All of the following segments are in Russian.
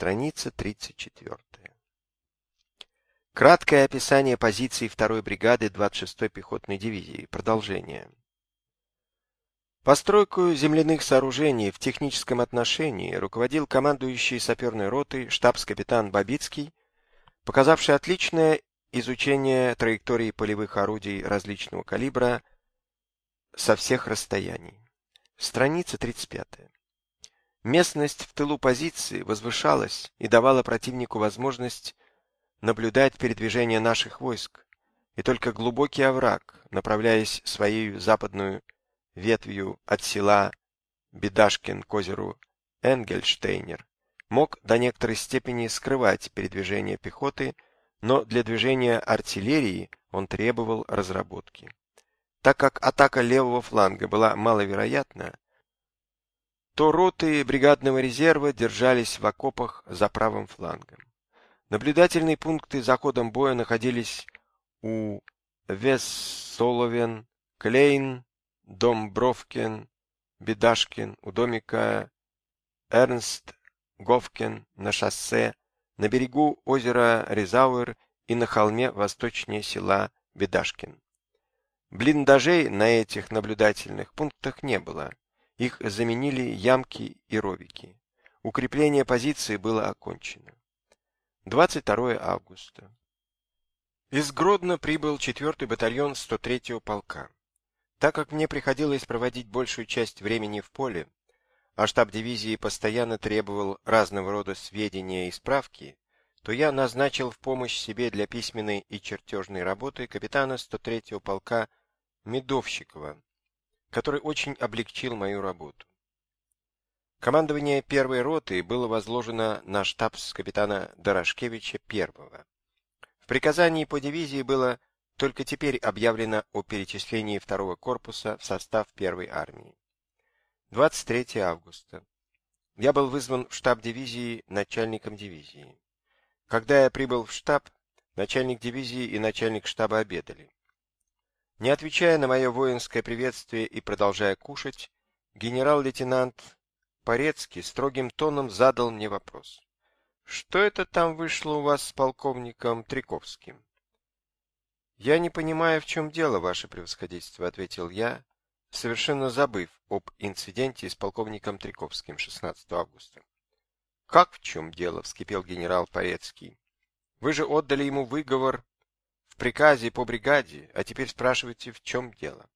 Страница 34. Краткое описание позиций 2-й бригады 26-й пехотной дивизии. Продолжение. Постройку земляных сооружений в техническом отношении руководил командующий саперной ротой штабс-капитан Бабицкий, показавший отличное изучение траектории полевых орудий различного калибра со всех расстояний. Страница 35. Местность в тылу позиции возвышалась и давала противнику возможность наблюдать передвижение наших войск, и только глубокий овраг, направляясь своей западную ветвью от села Бедашкин к озеру Энгельштейнер, мог до некоторой степени скрывать передвижение пехоты, но для движения артиллерии он требовал разработки. Так как атака левого фланга была маловероятна, то роты бригадного резерва держались в окопах за правым флангом. Наблюдательные пункты за ходом боя находились у Вессоловен, Клейн, Домбровкин, Бедашкин, у домика Эрнст, Говкин, на шоссе, на берегу озера Резауэр и на холме восточнее села Бедашкин. Блиндажей на этих наблюдательных пунктах не было. Их заменили ямки и ровики. Укрепление позиции было окончено. 22 августа. Из Гродно прибыл 4-й батальон 103-го полка. Так как мне приходилось проводить большую часть времени в поле, а штаб дивизии постоянно требовал разного рода сведения и справки, то я назначил в помощь себе для письменной и чертежной работы капитана 103-го полка Медовщикова, который очень облегчил мою работу. Командование первой роты было возложено на штаб с капитана Дорошкевича первого. В приказании по дивизии было только теперь объявлено о перечислении второго корпуса в состав первой армии. 23 августа. Я был вызван в штаб дивизии начальником дивизии. Когда я прибыл в штаб, начальник дивизии и начальник штаба обедали. Не отвечая на мое воинское приветствие и продолжая кушать, генерал-лейтенант Порецкий строгим тоном задал мне вопрос. «Что это там вышло у вас с полковником Триковским?» «Я не понимаю, в чем дело, ваше превосходительство», — ответил я, совершенно забыв об инциденте с полковником Триковским 16 августа. «Как в чем дело?» — вскипел генерал Порецкий. «Вы же отдали ему выговор приказе по бригаде, а теперь спрашиваете, в чем дело.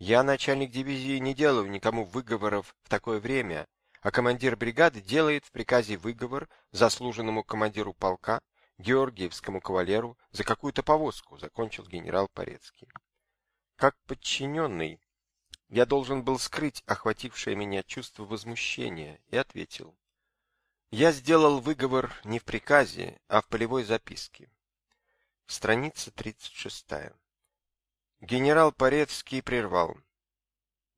Я, начальник дивизии, не делаю никому выговоров в такое время, а командир бригады делает в приказе выговор заслуженному командиру полка Георгиевскому кавалеру за какую-то повозку, закончил генерал Порецкий. Как подчиненный, я должен был скрыть охватившее меня чувство возмущения и ответил. Я сделал выговор не в приказе, а в полевой записке. Страница 36. Генерал Порецкий прервал.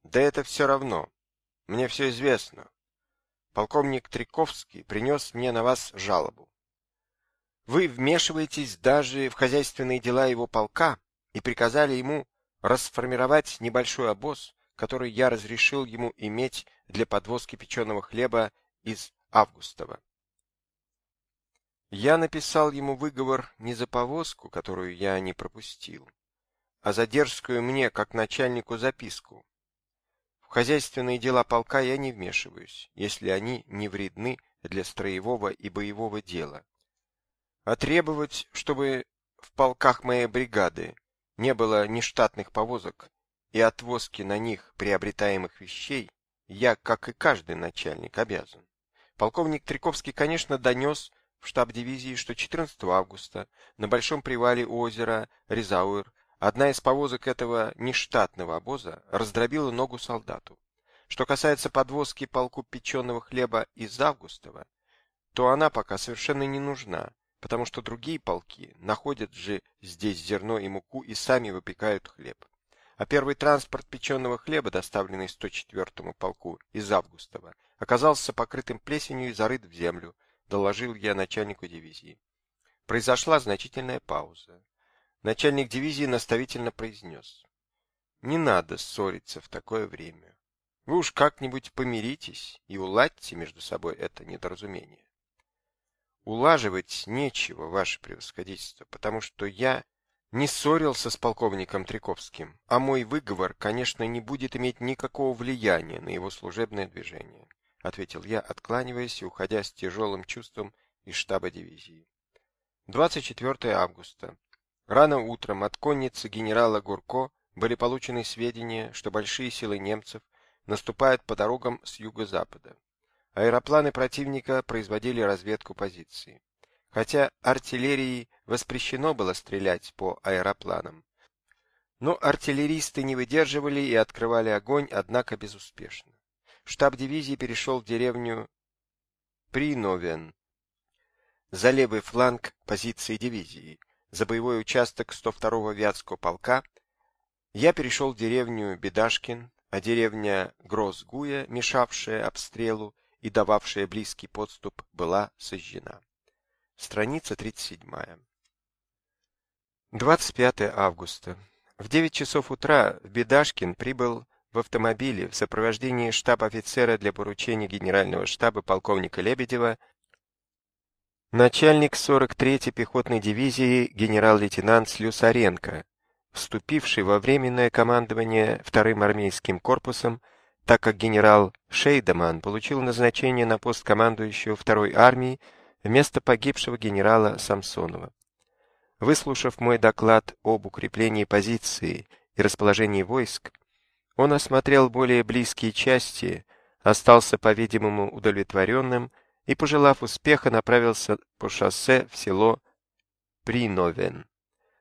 Да это все равно. Мне все известно. Полковник Триковский принес мне на вас жалобу. Вы вмешиваетесь даже в хозяйственные дела его полка и приказали ему расформировать небольшой обоз, который я разрешил ему иметь для подвозки печеного хлеба из Августова. Я написал ему выговор не за повозку, которую я не пропустил, а за дерзкую мне, как начальнику, записку. В хозяйственные дела полка я не вмешиваюсь, если они не вредны для строевого и боевого дела а требовать, чтобы в полках моей бригады не было ни штатных повозок и отвозки на них приобретаемых вещей, я, как и каждый начальник, обязан. Полковник Триковский, конечно, донес в штаб дивизии, что 14 августа на большом привале у озера Резауэр одна из повозок этого нештатного обоза раздробила ногу солдату. Что касается подвозки полку печеного хлеба из Августова, то она пока совершенно не нужна, потому что другие полки находят же здесь зерно и муку и сами выпекают хлеб. А первый транспорт печеного хлеба, доставленный 104-му полку из Августова, оказался покрытым плесенью и зарыт в землю, доложил я начальнику дивизии. Произошла значительная пауза. Начальник дивизии наставительно произнес. Не надо ссориться в такое время. Вы уж как-нибудь помиритесь и уладьте между собой это недоразумение. улаживать нечего, ваше превосходительство, потому что я не ссорился с полковником Триковским, а мой выговор, конечно, не будет иметь никакого влияния на его служебное движение, ответил я, откланиваясь и уходя с тяжелым чувством из штаба дивизии. 24 августа. Рано утром от конницы генерала Гурко были получены сведения, что большие силы немцев наступают по дорогам с юго-запада. Аэропланы противника производили разведку позиции. Хотя артиллерии воспрещено было стрелять по аэропланам. Но артиллеристы не выдерживали и открывали огонь, однако безуспешно. Штаб дивизии перешел в деревню Приновен, за левый фланг позиции дивизии, за боевой участок 102-го Вятского полка, я перешел в деревню Бедашкин, а деревня Грозгуя, мешавшая обстрелу и дававшая близкий подступ, была сожжена. Страница 37. 25 августа. В 9 часов утра в Бедашкин прибыл в автомобиле в сопровождении штаб-офицера для поручения генерального штаба полковника Лебедева начальник 43-й пехотной дивизии генерал-лейтенант Слюсаренко, вступивший во временное командование вторым армейским корпусом, так как генерал Шейдеман получил назначение на пост командующего второй армии вместо погибшего генерала Самсонова. Выслушав мой доклад об укреплении позиции и расположении войск, он осмотрел более близкие части, остался, по-видимому, удовлетворенным и, пожелав успеха, направился по шоссе в село Приновен.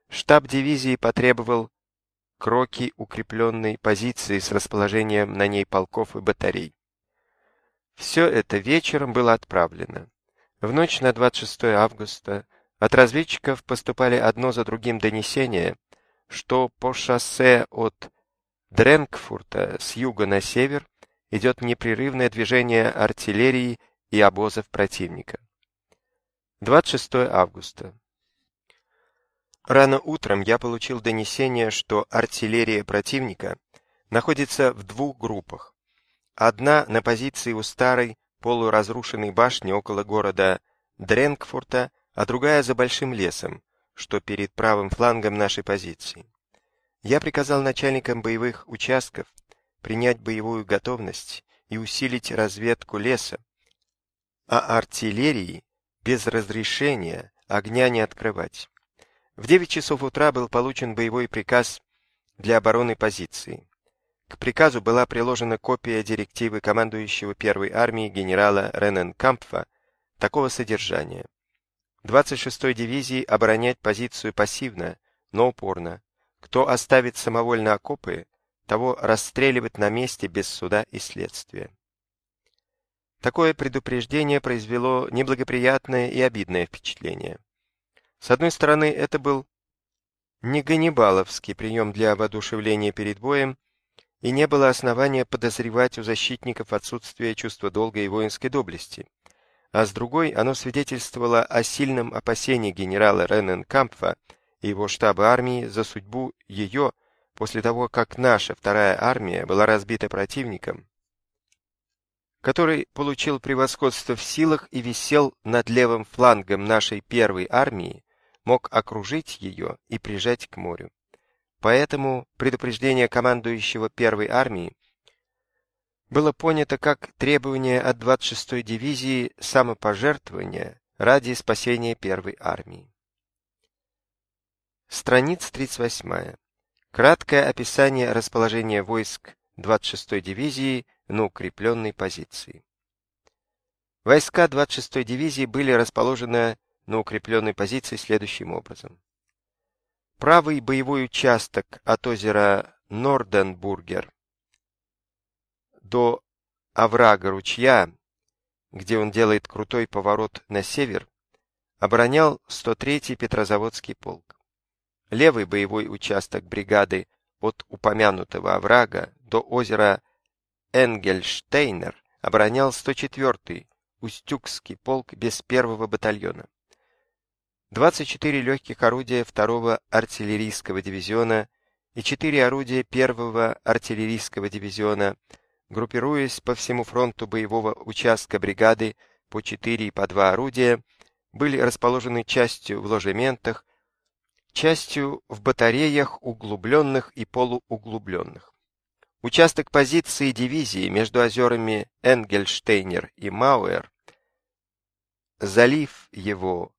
Штаб дивизии потребовал кроки укрепленной позиции с расположением на ней полков и батарей. Все это вечером было отправлено. В ночь на 26 августа от разведчиков поступали одно за другим донесения, что по шоссе от Дренкфурта с юга на север идет непрерывное движение артиллерии и обозов противника. 26 августа. Рано утром я получил донесение, что артиллерия противника находится в двух группах. Одна на позиции у старой полуразрушенной башни около города Дренкфурта, а другая за большим лесом, что перед правым флангом нашей позиции. Я приказал начальникам боевых участков принять боевую готовность и усилить разведку леса, а артиллерии без разрешения огня не открывать. В 9 часов утра был получен боевой приказ для обороны позиции. К приказу была приложена копия директивы командующего первой армией генерала Рененкампфа такого содержания. 26-й дивизии оборонять позицию пассивно, но упорно. Кто оставит самовольно окопы, того расстреливать на месте без суда и следствия. Такое предупреждение произвело неблагоприятное и обидное впечатление. С одной стороны, это был не ганнибаловский прием для воодушевления перед боем, и не было основания подозревать у защитников отсутствие чувства долга и воинской доблести. А с другой, оно свидетельствовало о сильном опасении генерала Ренненкампфа и его штаба армии за судьбу ее после того, как наша вторая армия была разбита противником, который получил превосходство в силах и висел над левым флангом нашей первой армии, мог окружить ее и прижать к морю. Поэтому предупреждение командующего первой армии было понято как требование от 26-й дивизии самопожертвования ради спасения первой армии. Страница 38. Краткое описание расположения войск 26-й дивизии на укрепленной позиции. Войска 26-й дивизии были расположены на укрепленной позиции следующим образом. Правый боевой участок от озера Норденбургер до оврага ручья, где он делает крутой поворот на север, оборонял 103-й Петрозаводский полк. Левый боевой участок бригады от упомянутого оврага до озера Энгельштейнер оборонял 104-й Устюгский полк без первого батальона. 24 легких орудия 2-го артиллерийского дивизиона и 4 орудия 1-го артиллерийского дивизиона, группируясь по всему фронту боевого участка бригады по 4 и по 2 орудия, были расположены частью в ложементах, частью в батареях углубленных и полууглубленных. Участок позиции дивизии между озерами Энгельштейнер и Мауэр, залив его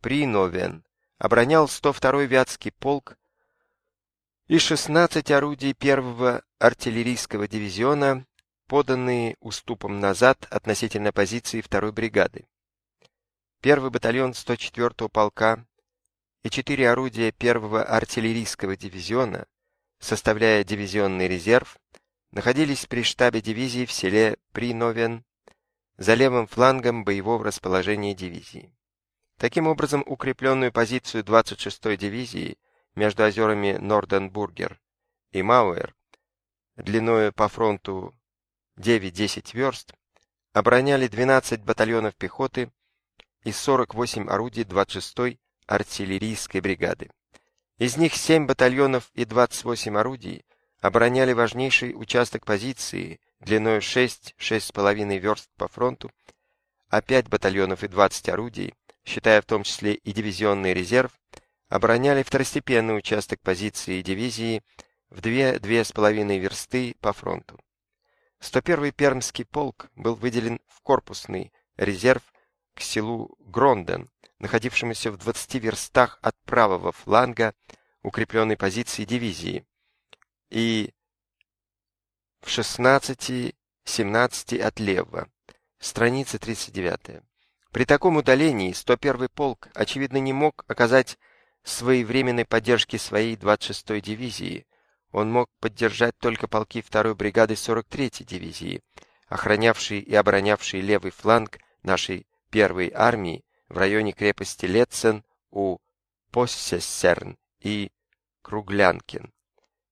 Приновен, оборонял 102-й Вятский полк и 16 орудий первого артиллерийского дивизиона, поданные уступом назад относительно позиции 2-й бригады. Первый батальон 104-го полка и четыре орудия первого артиллерийского дивизиона, составляя дивизионный резерв, находились при штабе дивизии в селе Приновен за левым флангом боевого расположения дивизии. Таким образом, укрепленную позицию 26-й дивизии между озерами Норденбургер и Мауэр, длиною по фронту 9-10 верст, обороняли 12 батальонов пехоты и 48 орудий 26-й артиллерийской бригады. Из них 7 батальонов и 28 орудий обороняли важнейший участок позиции длиной 6-6,5 верст по фронту, а 5 батальонов и 20 орудий, считая в том числе и дивизионный резерв, обороняли второстепенный участок позиции дивизии в 2-2,5 версты по фронту. 101-й Пермский полк был выделен в корпусный резерв к селу Гронден, находившемуся в 20 верстах от правого фланга укрепленной позиции дивизии, и в 16-17 от левого. Страница 39. При таком удалении 101-й полк, очевидно, не мог оказать своевременной поддержки своей 26-й дивизии. Он мог поддержать только полки 2-й бригады 43-й дивизии, охранявшие и оборонявшие левый фланг нашей первой армии в районе крепости Летцен у Поссессерн и Круглянкин.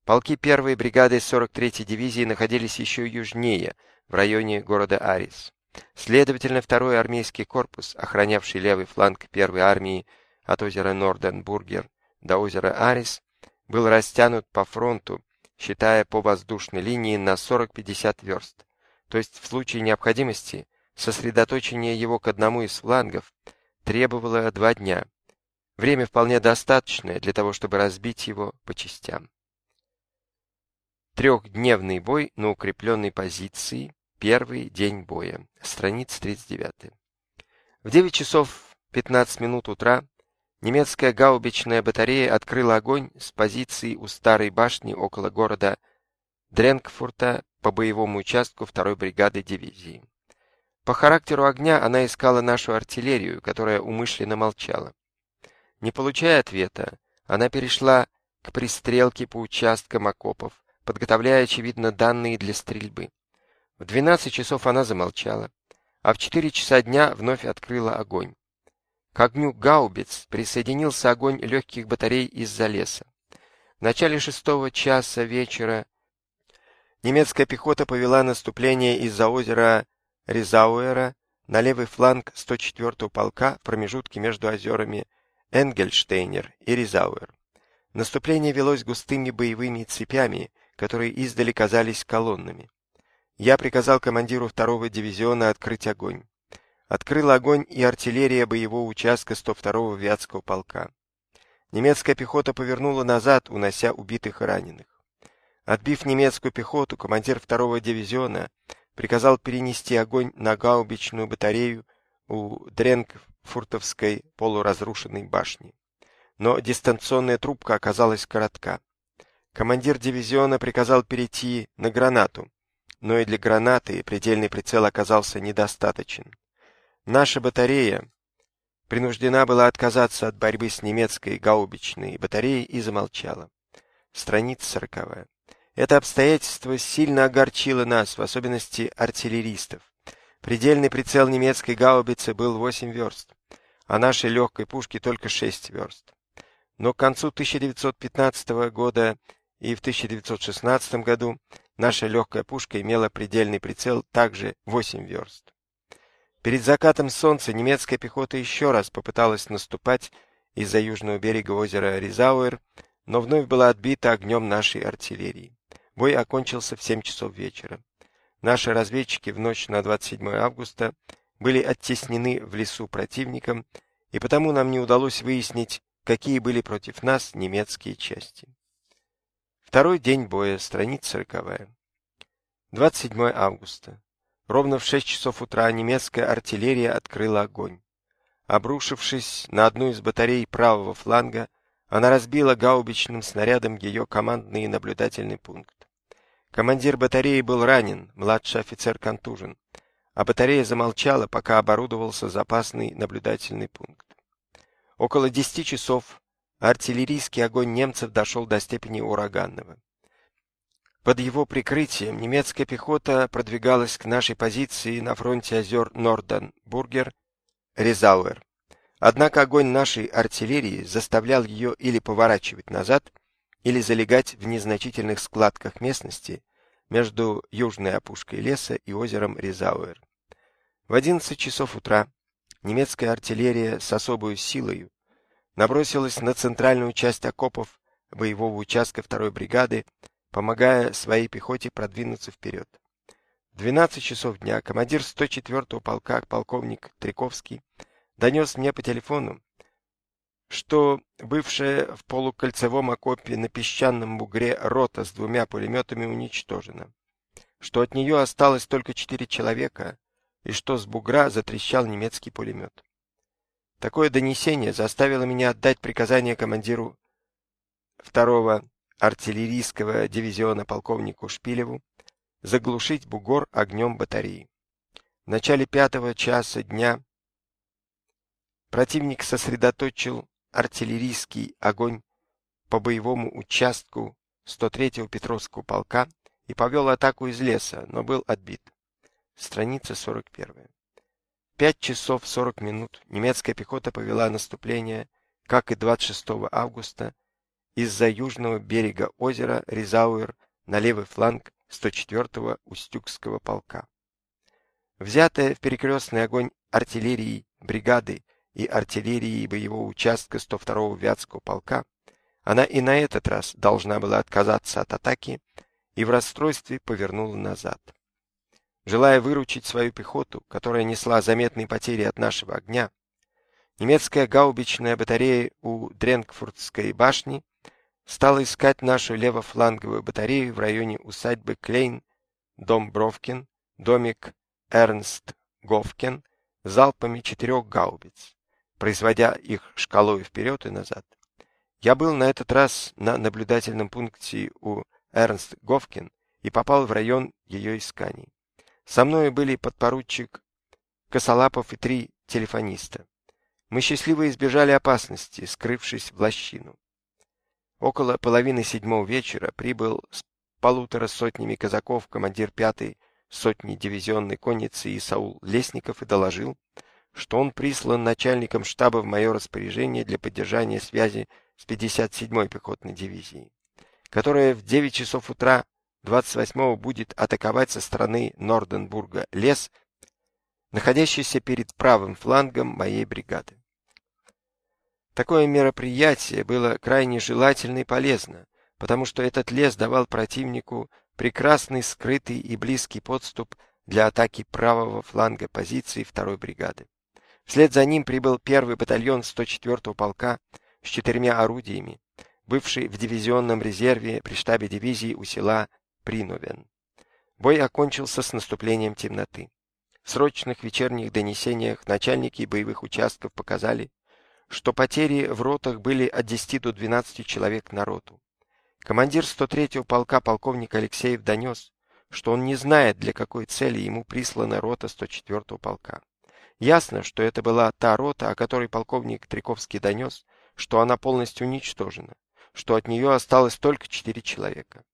Полки первой бригады 43-й дивизии находились еще южнее, в районе города Арис. Следовательно, второй армейский корпус, охранявший левый фланг первой армии от озера Норденбургер до озера Арис, был растянут по фронту, считая по воздушной линии на 40-50 верст. То есть в случае необходимости Сосредоточение его к одному из флангов требовало два дня. Время вполне достаточное для того, чтобы разбить его по частям. Трехдневный бой на укрепленной позиции. Первый день боя. Страница 39. В 9 часов 15 минут утра немецкая гаубичная батарея открыла огонь с позиции у старой башни около города Дренкфурта по боевому участку второй бригады дивизии. По характеру огня она искала нашу артиллерию, которая умышленно молчала. Не получая ответа, она перешла к пристрелке по участкам окопов, подготовляя, очевидно, данные для стрельбы. В 12 часов она замолчала, а в 4 часа дня вновь открыла огонь. К огню гаубиц присоединился огонь легких батарей из-за леса. В начале шестого часа вечера немецкая пехота повела наступление из-за озера Ризауэра на левый фланг 104-го полка в промежутке между озерами Энгельштейнер и Ризауэр. Наступление велось густыми боевыми цепями, которые издали казались колоннами. Я приказал командиру второго дивизиона открыть огонь. Открыл огонь и артиллерия боевого участка 102-го Вятского полка. Немецкая пехота повернула назад, унося убитых и раненых. Отбив немецкую пехоту, командир второго дивизиона приказал перенести огонь на гаубичную батарею у Дренкфуртовской полуразрушенной башни. Но дистанционная трубка оказалась коротка. Командир дивизиона приказал перейти на гранату, но и для гранаты предельный прицел оказался недостаточен. Наша батарея принуждена была отказаться от борьбы с немецкой гаубичной батареей и замолчала. Страница сороковая. Это обстоятельство сильно огорчило нас, в особенности артиллеристов. Предельный прицел немецкой гаубицы был 8 верст, а нашей легкой пушки только 6 верст. Но к концу 1915 года и в 1916 году наша легкая пушка имела предельный прицел также 8 верст. Перед закатом солнца немецкая пехота еще раз попыталась наступать из-за южного берега озера Ризауэр, но вновь была отбита огнем нашей артиллерии. Бой окончился в 7 часов вечера. Наши разведчики в ночь на 27 августа были оттеснены в лесу противником, и потому нам не удалось выяснить, какие были против нас немецкие части. Второй день боя, страница сороковая. 27 августа. Ровно в 6 часов утра немецкая артиллерия открыла огонь. Обрушившись на одну из батарей правого фланга, она разбила гаубичным снарядом ее командный наблюдательный пункт. Командир батареи был ранен, младший офицер контужен, а батарея замолчала, пока оборудовался запасный наблюдательный пункт. Около 10 часов артиллерийский огонь немцев дошел до степени ураганного. Под его прикрытием немецкая пехота продвигалась к нашей позиции на фронте озер Норденбургер, Резауэр. Однако огонь нашей артиллерии заставлял ее или поворачивать назад, или залегать в незначительных складках местности между южной опушкой леса и озером Резауэр. В 11 часов утра немецкая артиллерия с особой силой набросилась на центральную часть окопов боевого участка второй бригады, помогая своей пехоте продвинуться вперед. В 12 часов дня командир 104-го полка полковник Триковский донес мне по телефону, что бывшая в полукольцевом окопе на песчаном бугре рота с двумя пулеметами уничтожена, что от нее осталось только четыре человека и что с бугра затрещал немецкий пулемет. Такое донесение заставило меня отдать приказание командиру второго артиллерийского дивизиона полковнику Шпилеву заглушить бугор огнем батареи. В начале пятого часа дня Противник сосредоточил артиллерийский огонь по боевому участку 103-го Петровского полка и повел атаку из леса, но был отбит. Страница 41. Пять часов 40 минут немецкая пехота повела наступление, как и 26 августа, из-за южного берега озера Ризауэр на левый фланг 104-го Устюгского полка. Взятая в перекрестный огонь артиллерии бригады и артиллерии боевого участка 102-го Вятского полка, она и на этот раз должна была отказаться от атаки и в расстройстве повернула назад. Желая выручить свою пехоту, которая несла заметные потери от нашего огня, немецкая гаубичная батарея у Дренкфуртской башни стала искать нашу левофланговую батарею в районе усадьбы Клейн, дом Бровкин, домик Эрнст Говкен залпами четырех гаубиц производя их шкалой вперед и назад. Я был на этот раз на наблюдательном пункте у Эрнст Говкин и попал в район ее исканий. Со мной были подпоручик Косолапов и три телефониста. Мы счастливо избежали опасности, скрывшись в лощину. Около половины седьмого вечера прибыл с полутора сотнями казаков командир пятой сотни дивизионной конницы Исаул Лесников и доложил, что он прислан начальником штаба в мое распоряжение для поддержания связи с 57-й пехотной дивизией, которая в 9 часов утра 28-го будет атаковать со стороны Норденбурга лес, находящийся перед правым флангом моей бригады. Такое мероприятие было крайне желательно и полезно, потому что этот лес давал противнику прекрасный скрытый и близкий подступ для атаки правого фланга позиции второй бригады. Вслед за ним прибыл первый батальон 104-го полка с четырьмя орудиями, бывший в дивизионном резерве при штабе дивизии у села Приновен. Бой окончился с наступлением темноты. В срочных вечерних донесениях начальники боевых участков показали, что потери в ротах были от 10 до 12 человек на роту. Командир 103-го полка полковник Алексеев донес, что он не знает, для какой цели ему прислана рота 104-го полка. Ясно, что это была та рота, о которой полковник Триковский донес, что она полностью уничтожена, что от нее осталось только четыре человека.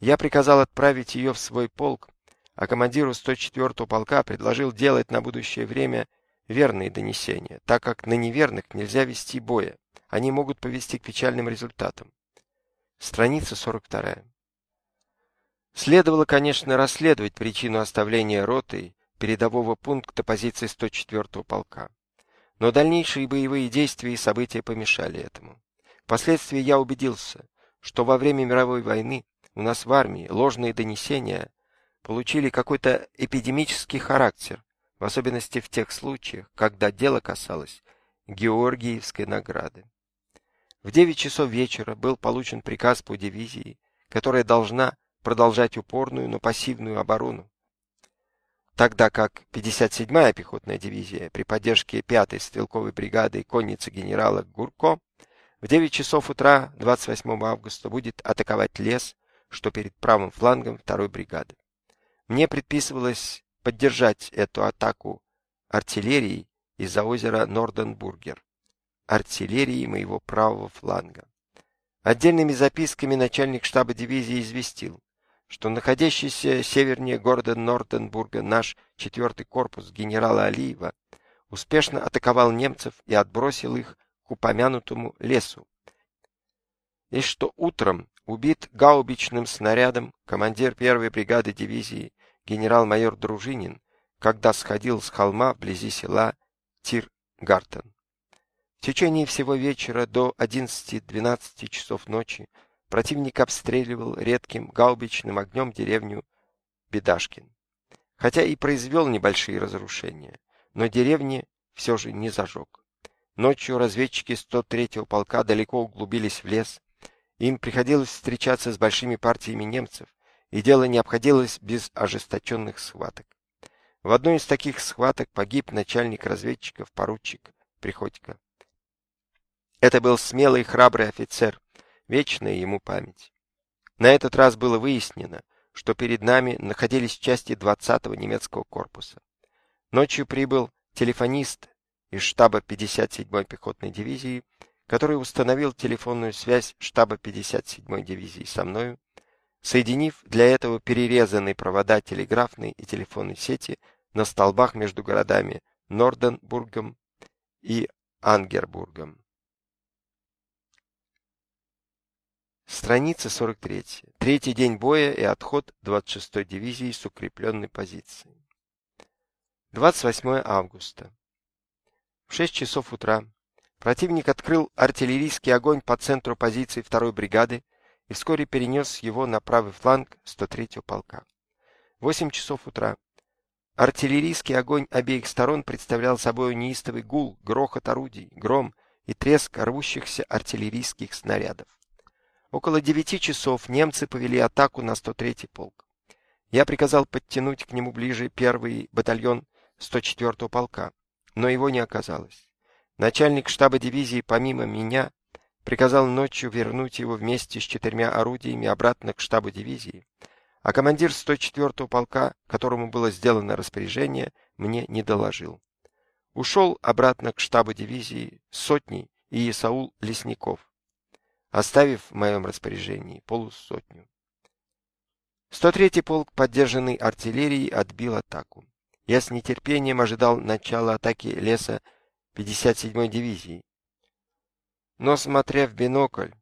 Я приказал отправить ее в свой полк, а командиру 104-го полка предложил делать на будущее время верные донесения, так как на неверных нельзя вести боя, они могут повести к печальным результатам. Страница 42. Следовало, конечно, расследовать причину оставления роты передового пункта позиции 104-го полка. Но дальнейшие боевые действия и события помешали этому. Впоследствии я убедился, что во время мировой войны у нас в армии ложные донесения получили какой-то эпидемический характер, в особенности в тех случаях, когда дело касалось Георгиевской награды. В 9 часов вечера был получен приказ по дивизии, которая должна продолжать упорную, но пассивную оборону, тогда как 57-я пехотная дивизия при поддержке 5-й стрелковой бригады и конницы генерала Гурко в 9 часов утра 28 августа будет атаковать лес, что перед правым флангом 2-й бригады. Мне предписывалось поддержать эту атаку артиллерией из-за озера Норденбургер, артиллерии моего правого фланга. Отдельными записками начальник штаба дивизии известил, что находящийся севернее города Норденбурга наш четвертый корпус генерала Алиева успешно атаковал немцев и отбросил их к упомянутому лесу. И что утром убит гаубичным снарядом командир первой бригады дивизии генерал-майор Дружинин, когда сходил с холма вблизи села Тиргартен. В течение всего вечера до 11-12 часов ночи Противник обстреливал редким гаубичным огнем деревню Бедашкин. Хотя и произвел небольшие разрушения, но деревни все же не зажег. Ночью разведчики 103-го полка далеко углубились в лес. Им приходилось встречаться с большими партиями немцев, и дело не обходилось без ожесточенных схваток. В одной из таких схваток погиб начальник разведчиков поручик Приходько. Это был смелый и храбрый офицер, вечная ему память. На этот раз было выяснено, что перед нами находились части 20-го немецкого корпуса. Ночью прибыл телефонист из штаба 57-й пехотной дивизии, который установил телефонную связь штаба 57-й дивизии со мною, соединив для этого перерезанные провода телеграфной и телефонной сети на столбах между городами Норденбургом и Ангербургом. Страница 43. Третий день боя и отход 26-й дивизии с укрепленной позицией. 28 августа. В 6 часов утра противник открыл артиллерийский огонь по центру позиции 2-й бригады и вскоре перенес его на правый фланг 103-го полка. В 8 часов утра артиллерийский огонь обеих сторон представлял собой неистовый гул, грохот орудий, гром и треск рвущихся артиллерийских снарядов. Около девяти часов немцы повели атаку на 103-й полк. Я приказал подтянуть к нему ближе первый батальон 104-го полка, но его не оказалось. Начальник штаба дивизии помимо меня приказал ночью вернуть его вместе с четырьмя орудиями обратно к штабу дивизии, а командир 104-го полка, которому было сделано распоряжение, мне не доложил. Ушел обратно к штабу дивизии сотней и Исаул Лесников оставив в моем распоряжении полусотню. 103-й полк, поддержанный артиллерией, отбил атаку. Я с нетерпением ожидал начала атаки леса 57-й дивизии. Но, смотря в бинокль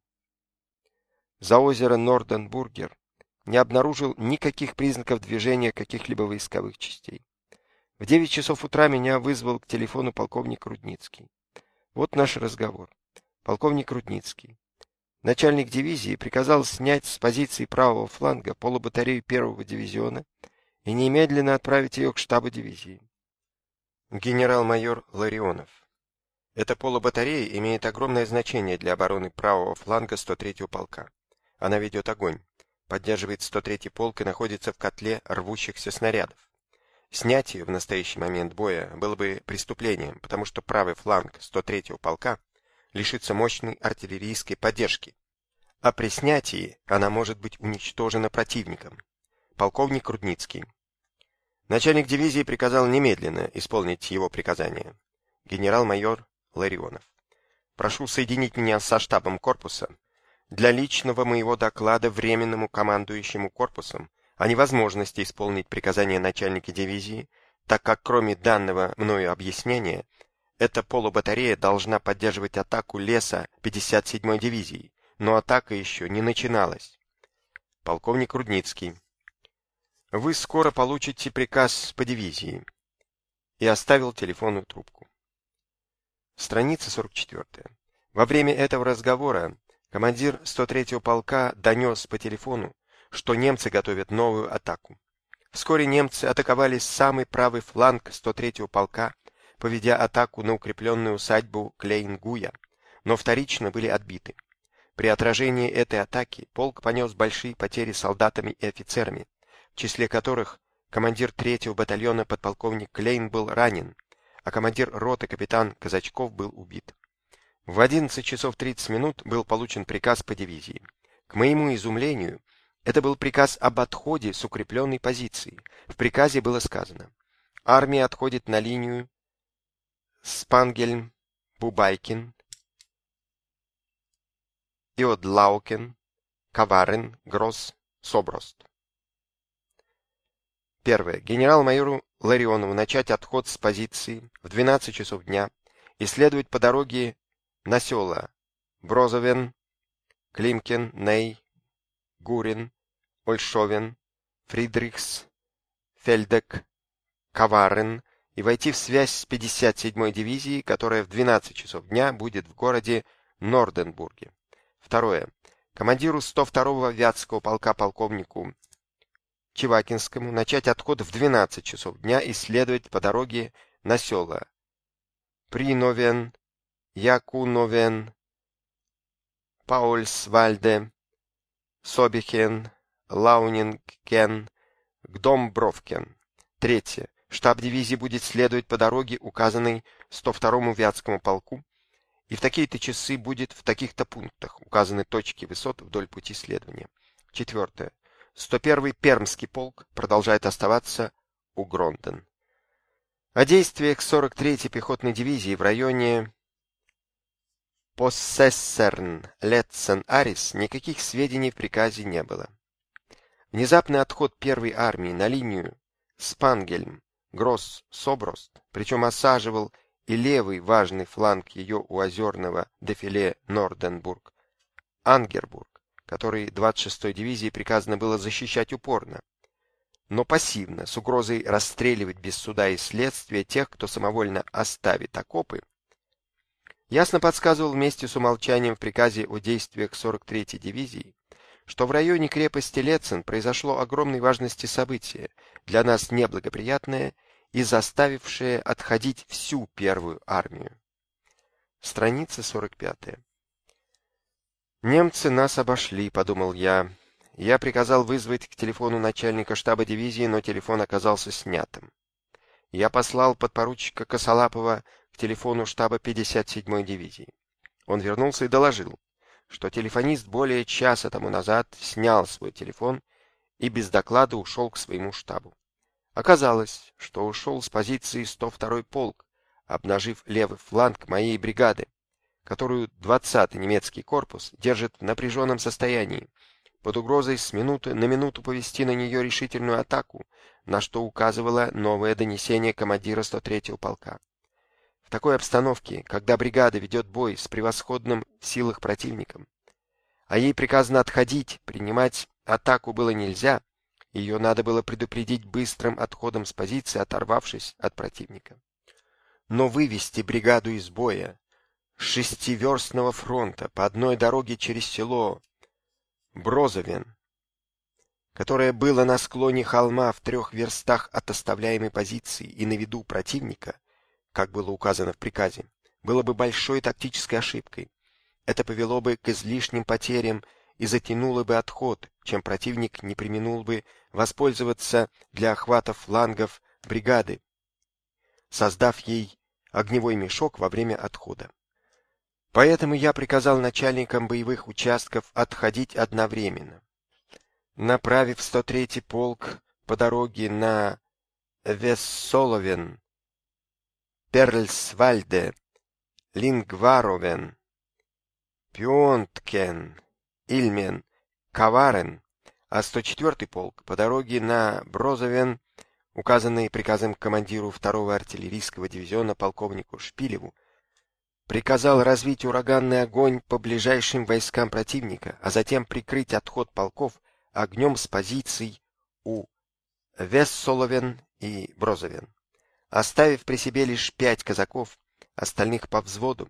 за озеро Норденбургер, не обнаружил никаких признаков движения каких-либо войсковых частей. В 9 часов утра меня вызвал к телефону полковник Рудницкий. Вот наш разговор. Полковник Рудницкий. Начальник дивизии приказал снять с позиции правого фланга полубатарею первого дивизиона и немедленно отправить ее к штабу дивизии. Генерал-майор Ларионов. Эта полубатарея имеет огромное значение для обороны правого фланга 103-го полка. Она ведет огонь, поддерживает 103-й полк и находится в котле рвущихся снарядов. Снять ее в настоящий момент боя было бы преступлением, потому что правый фланг 103-го полка лишится мощной артиллерийской поддержки, а при снятии она может быть уничтожена противником. Полковник Рудницкий. Начальник дивизии приказал немедленно исполнить его приказание. Генерал-майор Ларионов. Прошу соединить меня со штабом корпуса для личного моего доклада временному командующему корпусом о невозможности исполнить приказание начальника дивизии, так как кроме данного мною объяснения эта полубатарея должна поддерживать атаку леса 57-й дивизии, но атака еще не начиналась. Полковник Рудницкий. Вы скоро получите приказ по дивизии. И оставил телефонную трубку. Страница 44. Во время этого разговора командир 103-го полка донес по телефону, что немцы готовят новую атаку. Вскоре немцы атаковали самый правый фланг 103-го полка поведя атаку на укрепленную усадьбу Клейнгуя, но вторично были отбиты. При отражении этой атаки полк понес большие потери солдатами и офицерами, в числе которых командир третьего батальона подполковник Клейн был ранен, а командир роты капитан Казачков был убит. В 11 часов 30 минут был получен приказ по дивизии. К моему изумлению, это был приказ об отходе с укрепленной позиции. В приказе было сказано: армия отходит на линию Спангельм, Бубайкин, Иодлаукен, Каварен, Гросс, Соброст. Первое. Генерал-майору Ларионову начать отход с позиции в 12 часов дня и следовать по дороге на села Брозовен, Климкен, Ней, Гурин, Ольшовен, Фридрихс, Фельдек, Каварен и войти в связь с 57-й дивизией, которая в 12 часов дня будет в городе Норденбурге. Второе. Командиру 102-го Вятского полка полковнику Чевакинскому начать отход в 12 часов дня и следовать по дороге на села Приновен, Якуновен, Паульсвальде, Собихен, Лаунинген, Гдомбровкен. Третье. Штаб дивизии будет следовать по дороге, указанной 102-му Вятскому полку, и в такие-то часы будет в таких-то пунктах указаны точки высот вдоль пути следования. Четвертое. 101-й Пермский полк продолжает оставаться у Гронден. О действиях 43-й пехотной дивизии в районе Поссессерн, Летцен, Арис никаких сведений в приказе не было. Внезапный отход первой армии на линию Спангельм, Гросс, Соброст, причем осаживал и левый важный фланг ее у озерного дефиле Норденбург, Ангербург, который 26-й дивизии приказано было защищать упорно, но пассивно, с угрозой расстреливать без суда и следствия тех, кто самовольно оставит окопы, ясно подсказывал вместе с умолчанием в приказе о действиях 43-й дивизии, что в районе крепости Лецин произошло огромной важности событие, для нас неблагоприятное и заставившее отходить всю первую армию. Страница 45. Немцы нас обошли, подумал я. Я приказал вызвать к телефону начальника штаба дивизии, но телефон оказался снятым. Я послал подпоручика Косолапова к телефону штаба 57-й дивизии. Он вернулся и доложил, что телефонист более часа тому назад снял свой телефон и без доклада ушел к своему штабу. Оказалось, что ушел с позиции 102-й полк, обнажив левый фланг моей бригады, которую 20-й немецкий корпус держит в напряженном состоянии, под угрозой с минуты на минуту повести на нее решительную атаку, на что указывало новое донесение командира 103-го полка. Такой обстановке, когда бригада ведет бой с превосходным в силах противником, а ей приказано отходить, принимать атаку было нельзя, ее надо было предупредить быстрым отходом с позиции, оторвавшись от противника. Но вывести бригаду из боя с шестиверстного фронта по одной дороге через село Брозовен, которое было на склоне холма в трех верстах от оставляемой позиции и на виду противника, как было указано в приказе, было бы большой тактической ошибкой. Это повело бы к излишним потерям и затянуло бы отход, чем противник не преминул бы воспользоваться для охвата флангов бригады, создав ей огневой мешок во время отхода. Поэтому я приказал начальникам боевых участков отходить одновременно. Направив 103-й полк по дороге на Вессоловен, Перлсвальде, Лингваровен, Пионткен, Ильмен, Каварен, а 104-й полк по дороге на Брозовен, указанный приказом командиру 2-го артиллерийского дивизиона полковнику Шпилеву, приказал развить ураганный огонь по ближайшим войскам противника, а затем прикрыть отход полков огнем с позиций у Вессоловен и Брозовен. Оставив при себе лишь пять казаков, остальных по взводу,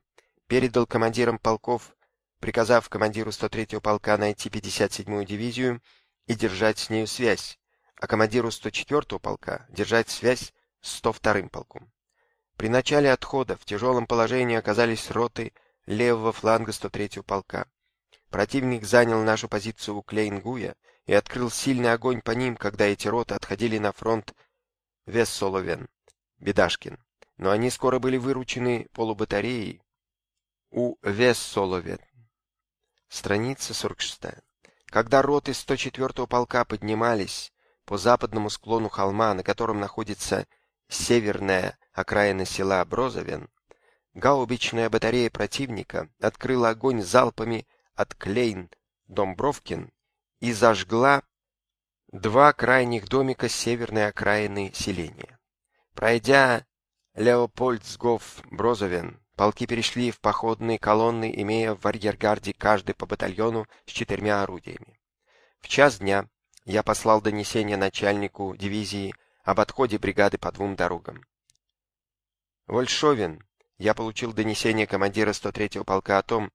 передал командирам полков, приказав командиру 103-го полка найти 57-ю дивизию и держать с нею связь, а командиру 104-го полка держать связь с 102-м полком. При начале отхода в тяжелом положении оказались роты левого фланга 103-го полка. Противник занял нашу позицию у Клейнгуя и открыл сильный огонь по ним, когда эти роты отходили на фронт Вессоловен, Бедашкин. Но они скоро были выручены полубатареей у Вессоловен. Страница 46. Когда роты 104-го полка поднимались по западному склону холма, на котором находится северная окраина села Брозовен, гаубичная батарея противника открыла огонь залпами от Клейн, Домбровкин и зажгла два крайних домика северной окраины селения. Пройдя Леопольдсгоф, Брозовен, полки перешли в походные колонны, имея в арьергарде каждый по батальону с четырьмя орудиями. В час дня я послал донесение начальнику дивизии об отходе бригады по двум дорогам. Вольшовен, я получил донесение командира 103-го полка о том,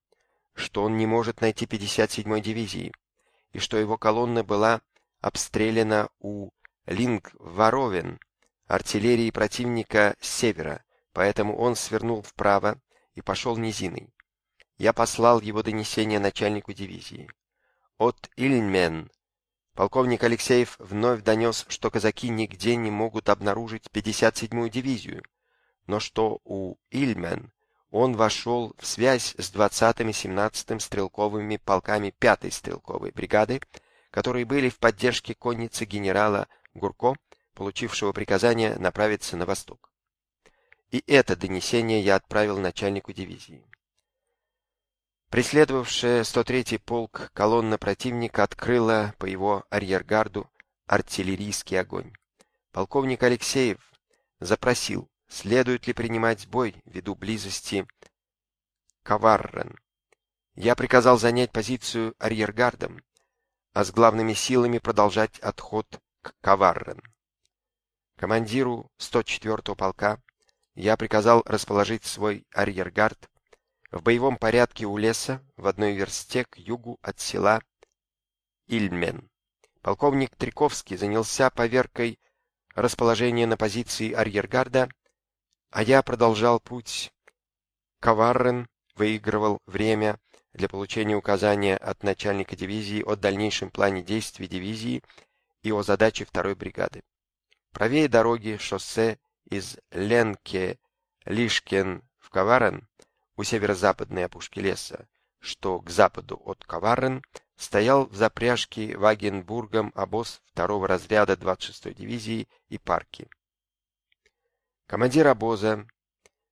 что он не может найти 57-й дивизии, и что его колонна была обстреляна у Линг-Воровен артиллерии противника с севера, поэтому он свернул вправо и пошел низиной. Я послал его донесение начальнику дивизии. От Ильмен полковник Алексеев вновь донес, что казаки нигде не могут обнаружить 57-ю дивизию, но что у Ильмен он вошел в связь с 20-м и 17-м стрелковыми полками 5-й стрелковой бригады, которые были в поддержке конницы генерала Гурко, получившего приказание направиться на восток. И это донесение я отправил начальнику дивизии. Преследовавшая 103-й полк колонна противника открыла по его арьергарду артиллерийский огонь. Полковник Алексеев запросил, следует ли принимать бой ввиду близости Каваррен. Я приказал занять позицию арьергардом, а с главными силами продолжать отход к Каваррен. Командиру 104-го полка я приказал расположить свой арьергард в боевом порядке у леса в одной версте к югу от села Ильмен. Полковник Триковский занялся поверкой расположения на позиции арьергарда, а я продолжал путь. Каваррен выигрывал время для получения указания от начальника дивизии о дальнейшем плане действий дивизии и о задаче второй бригады. Правее дороги шоссе из Ленке-Лишкен в Каварен у северо-западной опушки леса, что к западу от Каварен, стоял в запряжке Вагенбургом обоз второго разряда 26-й дивизии и парки. Командир обоза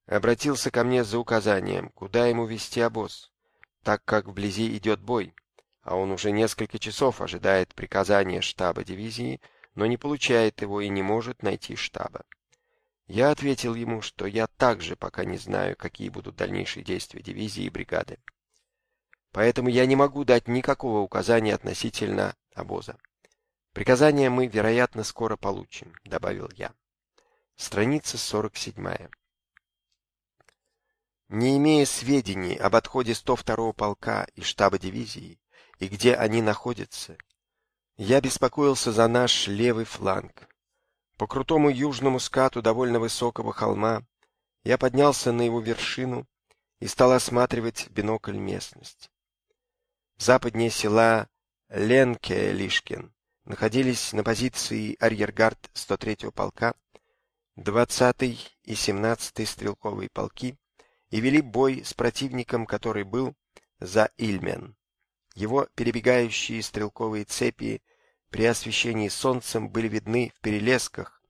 обратился ко мне за указанием, куда ему вести обоз так как вблизи идет бой, а он уже несколько часов ожидает приказания штаба дивизии, но не получает его и не может найти штаба. Я ответил ему, что я также пока не знаю, какие будут дальнейшие действия дивизии и бригады. Поэтому я не могу дать никакого указания относительно обоза. Приказание мы, вероятно, скоро получим, добавил я. Страница 47. Не имея сведений об отходе 102-го полка и штаба дивизии, и где они находятся, я беспокоился за наш левый фланг. По крутому южному скату довольно высокого холма я поднялся на его вершину и стал осматривать в бинокль местность. Западнее села Ленке-Лишкин находились на позиции арьергард 103-го полка, 20-й и 17-й стрелковые полки, и вели бой с противником, который был за Ильмен. Его перебегающие стрелковые цепи при освещении солнцем были видны в перелесках,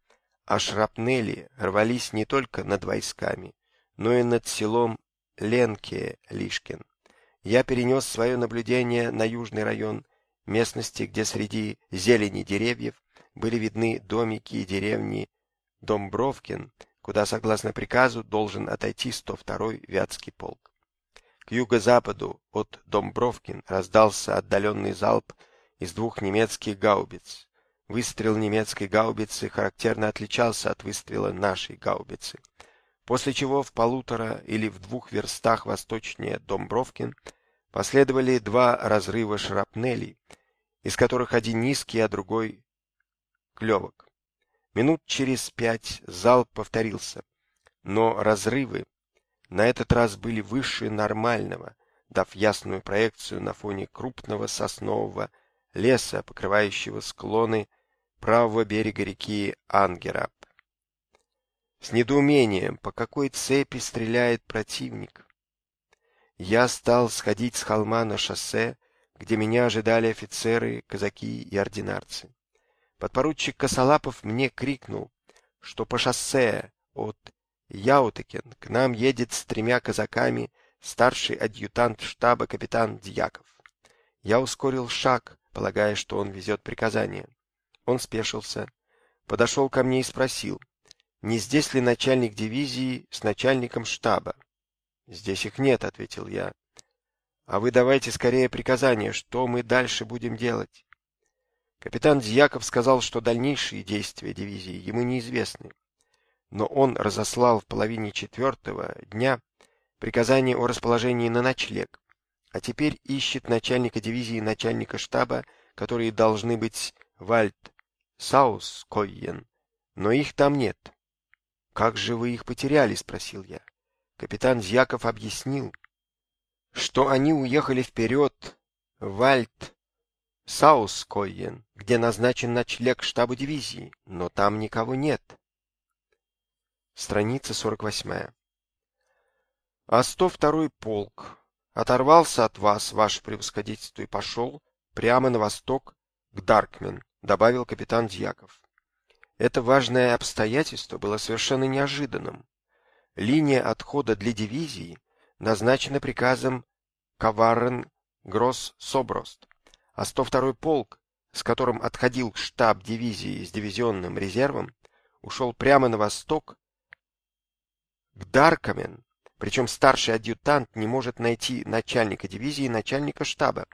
а шрапнели рвались не только над войсками, но и над селом Ленке-Лишкин. Я перенес свое наблюдение на южный район местности, где среди зелени деревьев были видны домики и деревни Домбровкин, куда, согласно приказу, должен отойти 102-й Вятский полк. К юго-западу от Домбровкин раздался отдаленный залп из двух немецких гаубиц. Выстрел немецкой гаубицы характерно отличался от выстрела нашей гаубицы. После чего в полутора или в двух верстах восточнее Домбровкин последовали два разрыва шрапнелей, из которых один низкий, а другой клевок. Минут через пять залп повторился, но разрывы на этот раз были выше нормального, дав ясную проекцию на фоне крупного соснового леса, покрывающего склоны правого берега реки Ангераб. С недоумением, по какой цепи стреляет противник. Я стал сходить с холма на шоссе, где меня ожидали офицеры, казаки и ординарцы. Подпоручик Косолапов мне крикнул, что по шоссе от Яутыкен к нам едет с тремя казаками старший адъютант штаба капитан Дьяков. Я ускорил шаг, полагая, что он везет приказание. Он спешился, подошел ко мне и спросил, не здесь ли начальник дивизии с начальником штаба. Здесь их нет, ответил я. А вы давайте скорее приказание, что мы дальше будем делать. Капитан Дьяков сказал, что дальнейшие действия дивизии ему неизвестны но он разослал в половине четвертого дня приказание о расположении на ночлег, а теперь ищет начальника дивизии и начальника штаба, которые должны быть Вальд Саускойен, но их там нет. Как же вы их потеряли, спросил я. Капитан Зяков объяснил, что они уехали вперед в Вальд Саускойен, где назначен ночлег штаба дивизии, но там никого нет. Страница 48. А 102-й полк оторвался от вас, ваше превосходительство, и пошел прямо на восток к Даркмен, добавил капитан Дьяков. Это важное обстоятельство было совершенно неожиданным. Линия отхода для дивизии назначена приказом Каварен Гросс Соброст, а 102-й полк, с которым отходил штаб дивизии с дивизионным резервом, ушел прямо на восток к Даркамен, причем старший адъютант не может найти начальника дивизии и начальника штаба.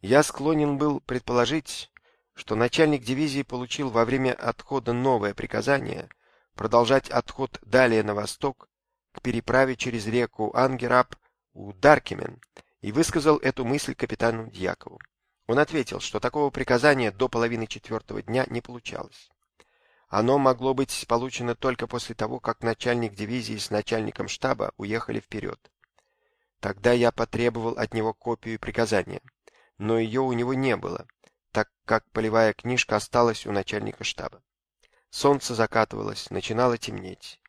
Я склонен был предположить, что начальник дивизии получил во время отхода новое приказание продолжать отход далее на восток к переправе через реку Ангераб у Даркимен и высказал эту мысль капитану Дьякову. Он ответил, что такого приказания до половины четвертого дня не получалось. Оно могло быть получено только после того, как начальник дивизии с начальником штаба уехали вперед. Тогда я потребовал от него копию приказания, но ее у него не было, так как полевая книжка осталась у начальника штаба. Солнце закатывалось, начинало темнеть.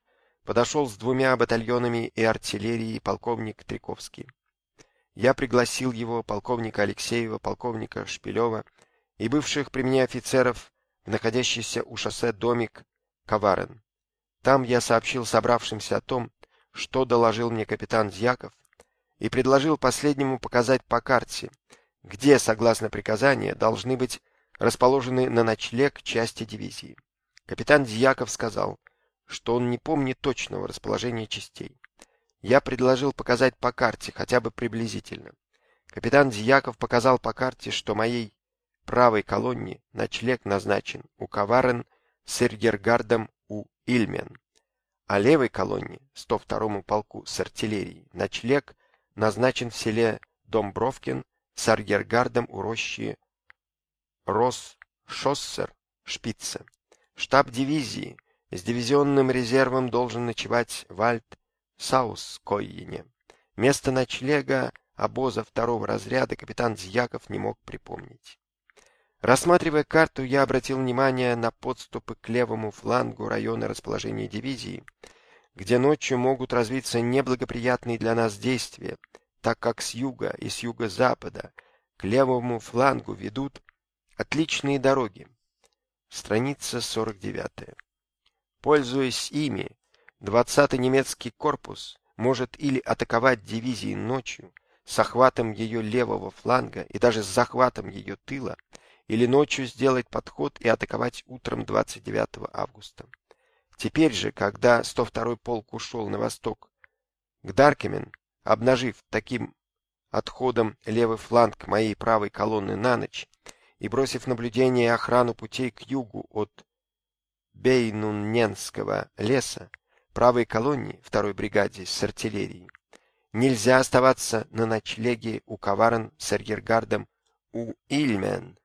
Подошел с двумя батальонами и артиллерией полковник Триковский. Я пригласил его, полковника Алексеева, полковника Шпилева и бывших при мне офицеров находящийся у шоссе домик Каварен. Там я сообщил собравшимся о том, что доложил мне капитан Зяков, и предложил последнему показать по карте, где, согласно приказанию, должны быть расположены на ночлег части дивизии. Капитан Дьяков сказал, что он не помнит точного расположения частей. Я предложил показать по карте, хотя бы приблизительно. Капитан Дьяков показал по карте, что моей правой колонне ночлег назначен у Каварен с эргергардом у Ильмен, а левой колонне, 102-му полку с артиллерией, ночлег назначен в селе Домбровкин с арьергардом у рощи Рос-Шоссер, Шпице. Штаб дивизии с дивизионным резервом должен ночевать в Альт-Саус-Койине. Место ночлега обоза второго разряда капитан Зьяков не мог припомнить. Рассматривая карту, я обратил внимание на подступы к левому флангу района расположения дивизии, где ночью могут развиться неблагоприятные для нас действия, так как с юга и с юго-запада к левому флангу ведут отличные дороги. Страница 49. Пользуясь ими, 20-й немецкий корпус может или атаковать дивизии ночью с охватом ее левого фланга и даже с захватом ее тыла, или ночью сделать подход и атаковать утром 29 августа. Теперь же, когда 102-й полк ушел на восток к Даркемен, обнажив таким отходом левый фланг моей правой колонны на ночь и бросив наблюдение и охрану путей к югу от Бейнунненского леса, правой колонне второй бригаде с артиллерией, нельзя оставаться на ночлеге у Каварен с арьергардом у Ильмен,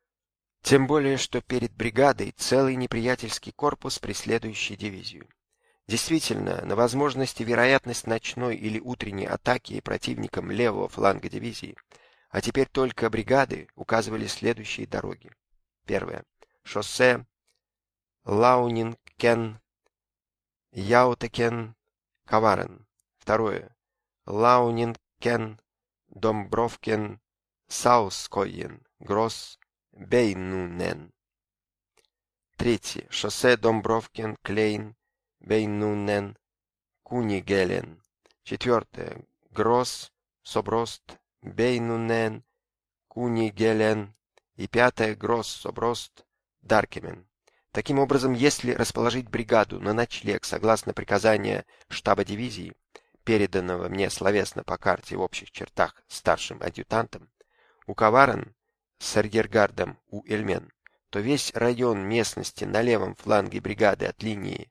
тем более, что перед бригадой целый неприятельский корпус, преследующий дивизию. Действительно, на возможность и вероятность ночной или утренней атаки противником левого фланга дивизии, а теперь только бригады, указывали следующие дороги. Первое. Шоссе Лаунинкен, Яутекен, Каварен. Второе. Лаунинкен, Домбровкен, Саускоен, Гросс, Бейнунен. Третье. Шоссе Домбровкен, Клейн, Бейнунен, Кунигелен. Четвертое. Гросс, Соброст, Бейнунен, Кунигелен. И пятое. Гросс, Соброст, Даркемен. Таким образом, если расположить бригаду на ночлег согласно приказания штаба дивизии, переданного мне словесно по карте в общих чертах старшим адъютантом, у Каварен с арьергардом у Эльмен, то весь район местности на левом фланге бригады от линии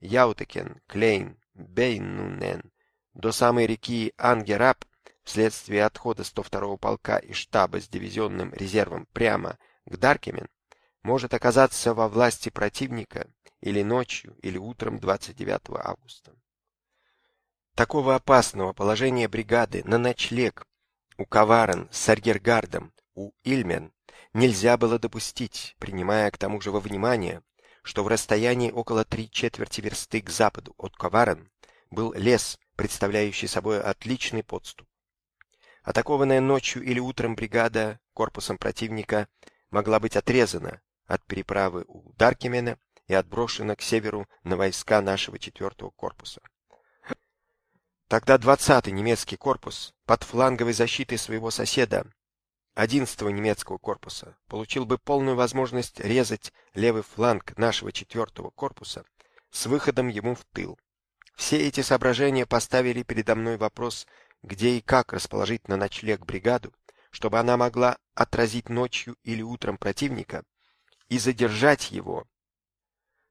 Яутекен, Клейн, Бейнунен до самой реки Ангераб вследствие отхода 102-го полка и штаба с дивизионным резервом прямо к Даркемен может оказаться во власти противника или ночью, или утром 29 августа. Такого опасного положения бригады на ночлег у Каварен с арьергардом у Ильмен нельзя было допустить, принимая к тому же во внимание, что в расстоянии около три четверти версты к западу от Каварен был лес, представляющий собой отличный подступ. Атакованная ночью или утром бригада корпусом противника могла быть отрезана от переправы у Даркемена и отброшена к северу на войска нашего четвертого корпуса. Тогда 20-й немецкий корпус под фланговой защитой своего соседа 11-го немецкого корпуса получил бы полную возможность резать левый фланг нашего четвертого корпуса с выходом ему в тыл. Все эти соображения поставили передо мной вопрос, где и как расположить на ночлег бригаду, чтобы она могла отразить ночью или утром противника и задержать его,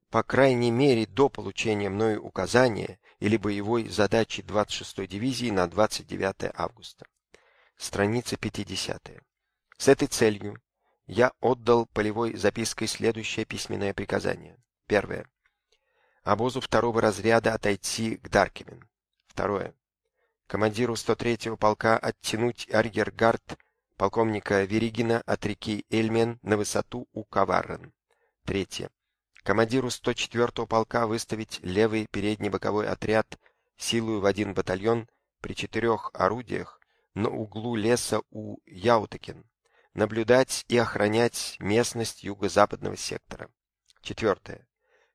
по крайней мере, до получения мною указания или боевой задачи 26-й дивизии на 29 августа. Страница 50. С этой целью я отдал полевой запиской следующее письменное приказание. Первое. Обозу второго разряда отойти к Даркемен. Второе. Командиру 103-го полка оттянуть арьергард полковника Веригина от реки Эльмен на высоту у Каваррен. Третье. Командиру 104-го полка выставить левый передний боковой отряд силою в один батальон при четырех орудиях на углу леса у Яутекен, наблюдать и охранять местность юго-западного сектора. Четвертое.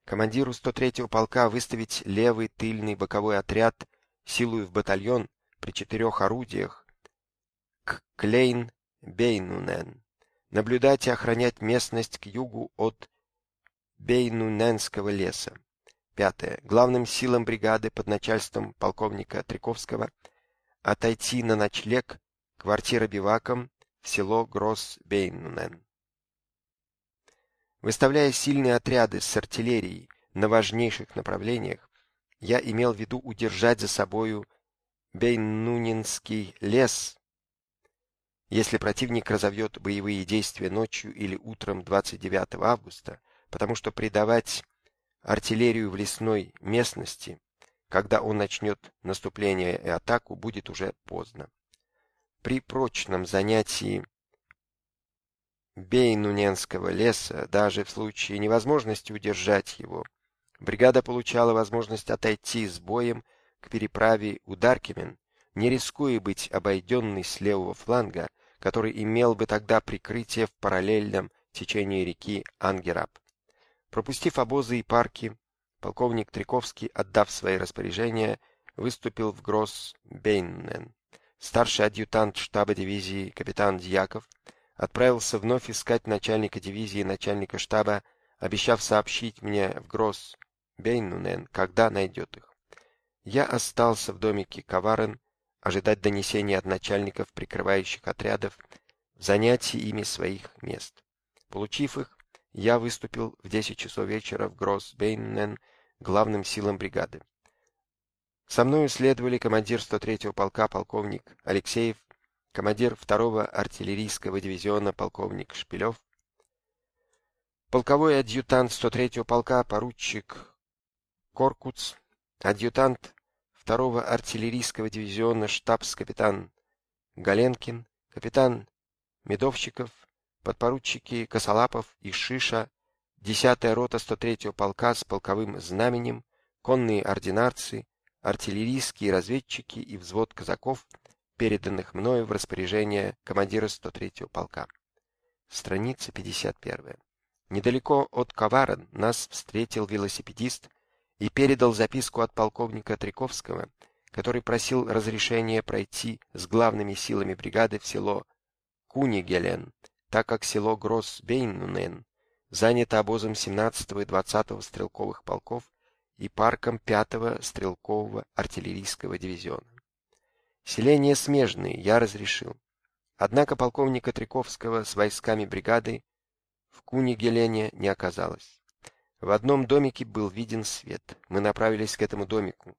Командиру 103-го полка выставить левый тыльный боковой отряд силою в батальон при четырех орудиях к Клейн-Бейнунен, наблюдать и охранять местность к югу от Бейнуненского леса. Пятое. Главным силам бригады под начальством полковника Триковского отойти на ночлег квартира биваком в село Гросс-Бейнунен. Выставляя сильные отряды с артиллерией на важнейших направлениях, я имел в виду удержать за собою Бейнунинский лес если противник разовьет боевые действия ночью или утром 29 августа, потому что предавать артиллерию в лесной местности, когда он начнет наступление и атаку, будет уже поздно. При прочном занятии Бейнуненского леса, даже в случае невозможности удержать его, бригада получала возможность отойти с боем к переправе у Даркемен, не рискуя быть обойденной с левого фланга который имел бы тогда прикрытие в параллельном течении реки Ангераб. Пропустив обозы и парки, полковник Триковский, отдав свои распоряжения, выступил в Гросс-Бейнен. Старший адъютант штаба дивизии капитан Дьяков отправился вновь искать начальника дивизии и начальника штаба, обещав сообщить мне в Гросс-Бейнен, когда найдет их. Я остался в домике Каварен, ожидать донесений от начальников прикрывающих отрядов в ими своих мест. Получив их, я выступил в 10 часов вечера в Гроссбейнен главным силам бригады. Со мною следовали командир 103-го полка полковник Алексеев, командир 2-го артиллерийского дивизиона полковник Шпилев, полковой адъютант 103-го полка поручик Коркуц, адъютант 2-го артиллерийского дивизиона штабс-капитан Галенкин, капитан Медовщиков, подпоручики Косолапов и Шиша, 10-я рота 103-го полка с полковым знаменем, конные ординарцы, артиллерийские разведчики и взвод казаков, переданных мною в распоряжение командира 103-го полка. Страница 51. Недалеко от Коварен нас встретил велосипедист и передал записку от полковника Триковского, который просил разрешения пройти с главными силами бригады в село Кунигелен, так как село Гроссбейнунен занято обозом 17-го и 20-го стрелковых полков и парком 5-го стрелкового артиллерийского дивизиона. Селения смежные я разрешил. Однако полковника Триковского с войсками бригады в Кунигелене не оказалось. В одном домике был виден свет. Мы направились к этому домику.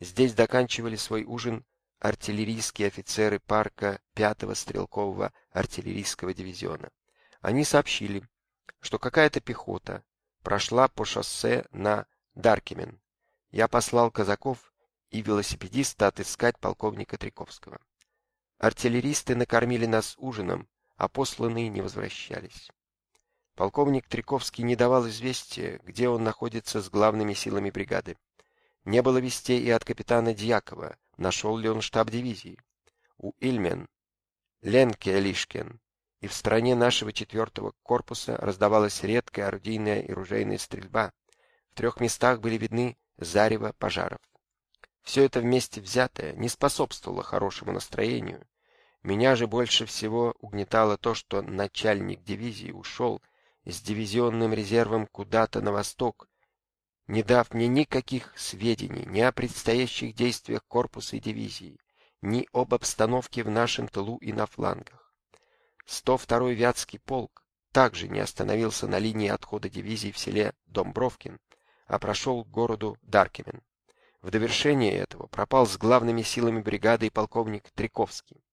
Здесь доканчивали свой ужин артиллерийские офицеры парка 5-го стрелкового артиллерийского дивизиона. Они сообщили, что какая-то пехота прошла по шоссе на Даркимен. Я послал казаков и велосипедиста отыскать полковника Триковского. Артиллеристы накормили нас ужином, а посланные не возвращались. Полковник Триковский не давал известия, где он находится с главными силами бригады. Не было вестей и от капитана Дьякова, нашел ли он штаб дивизии. У Ильмен, Ленке Элишкен и в стране нашего четвертого корпуса раздавалась редкая орудийная и ружейная стрельба. В трех местах были видны зарево пожаров. Все это вместе взятое не способствовало хорошему настроению. Меня же больше всего угнетало то, что начальник дивизии ушел с дивизионным резервом куда-то на восток, не дав мне никаких сведений ни о предстоящих действиях корпуса и дивизии, ни об обстановке в нашем тылу и на флангах. 102-й Вятский полк также не остановился на линии отхода дивизии в селе Домбровкин, а прошел к городу Даркимен. В довершение этого пропал с главными силами бригады и полковник Триковский.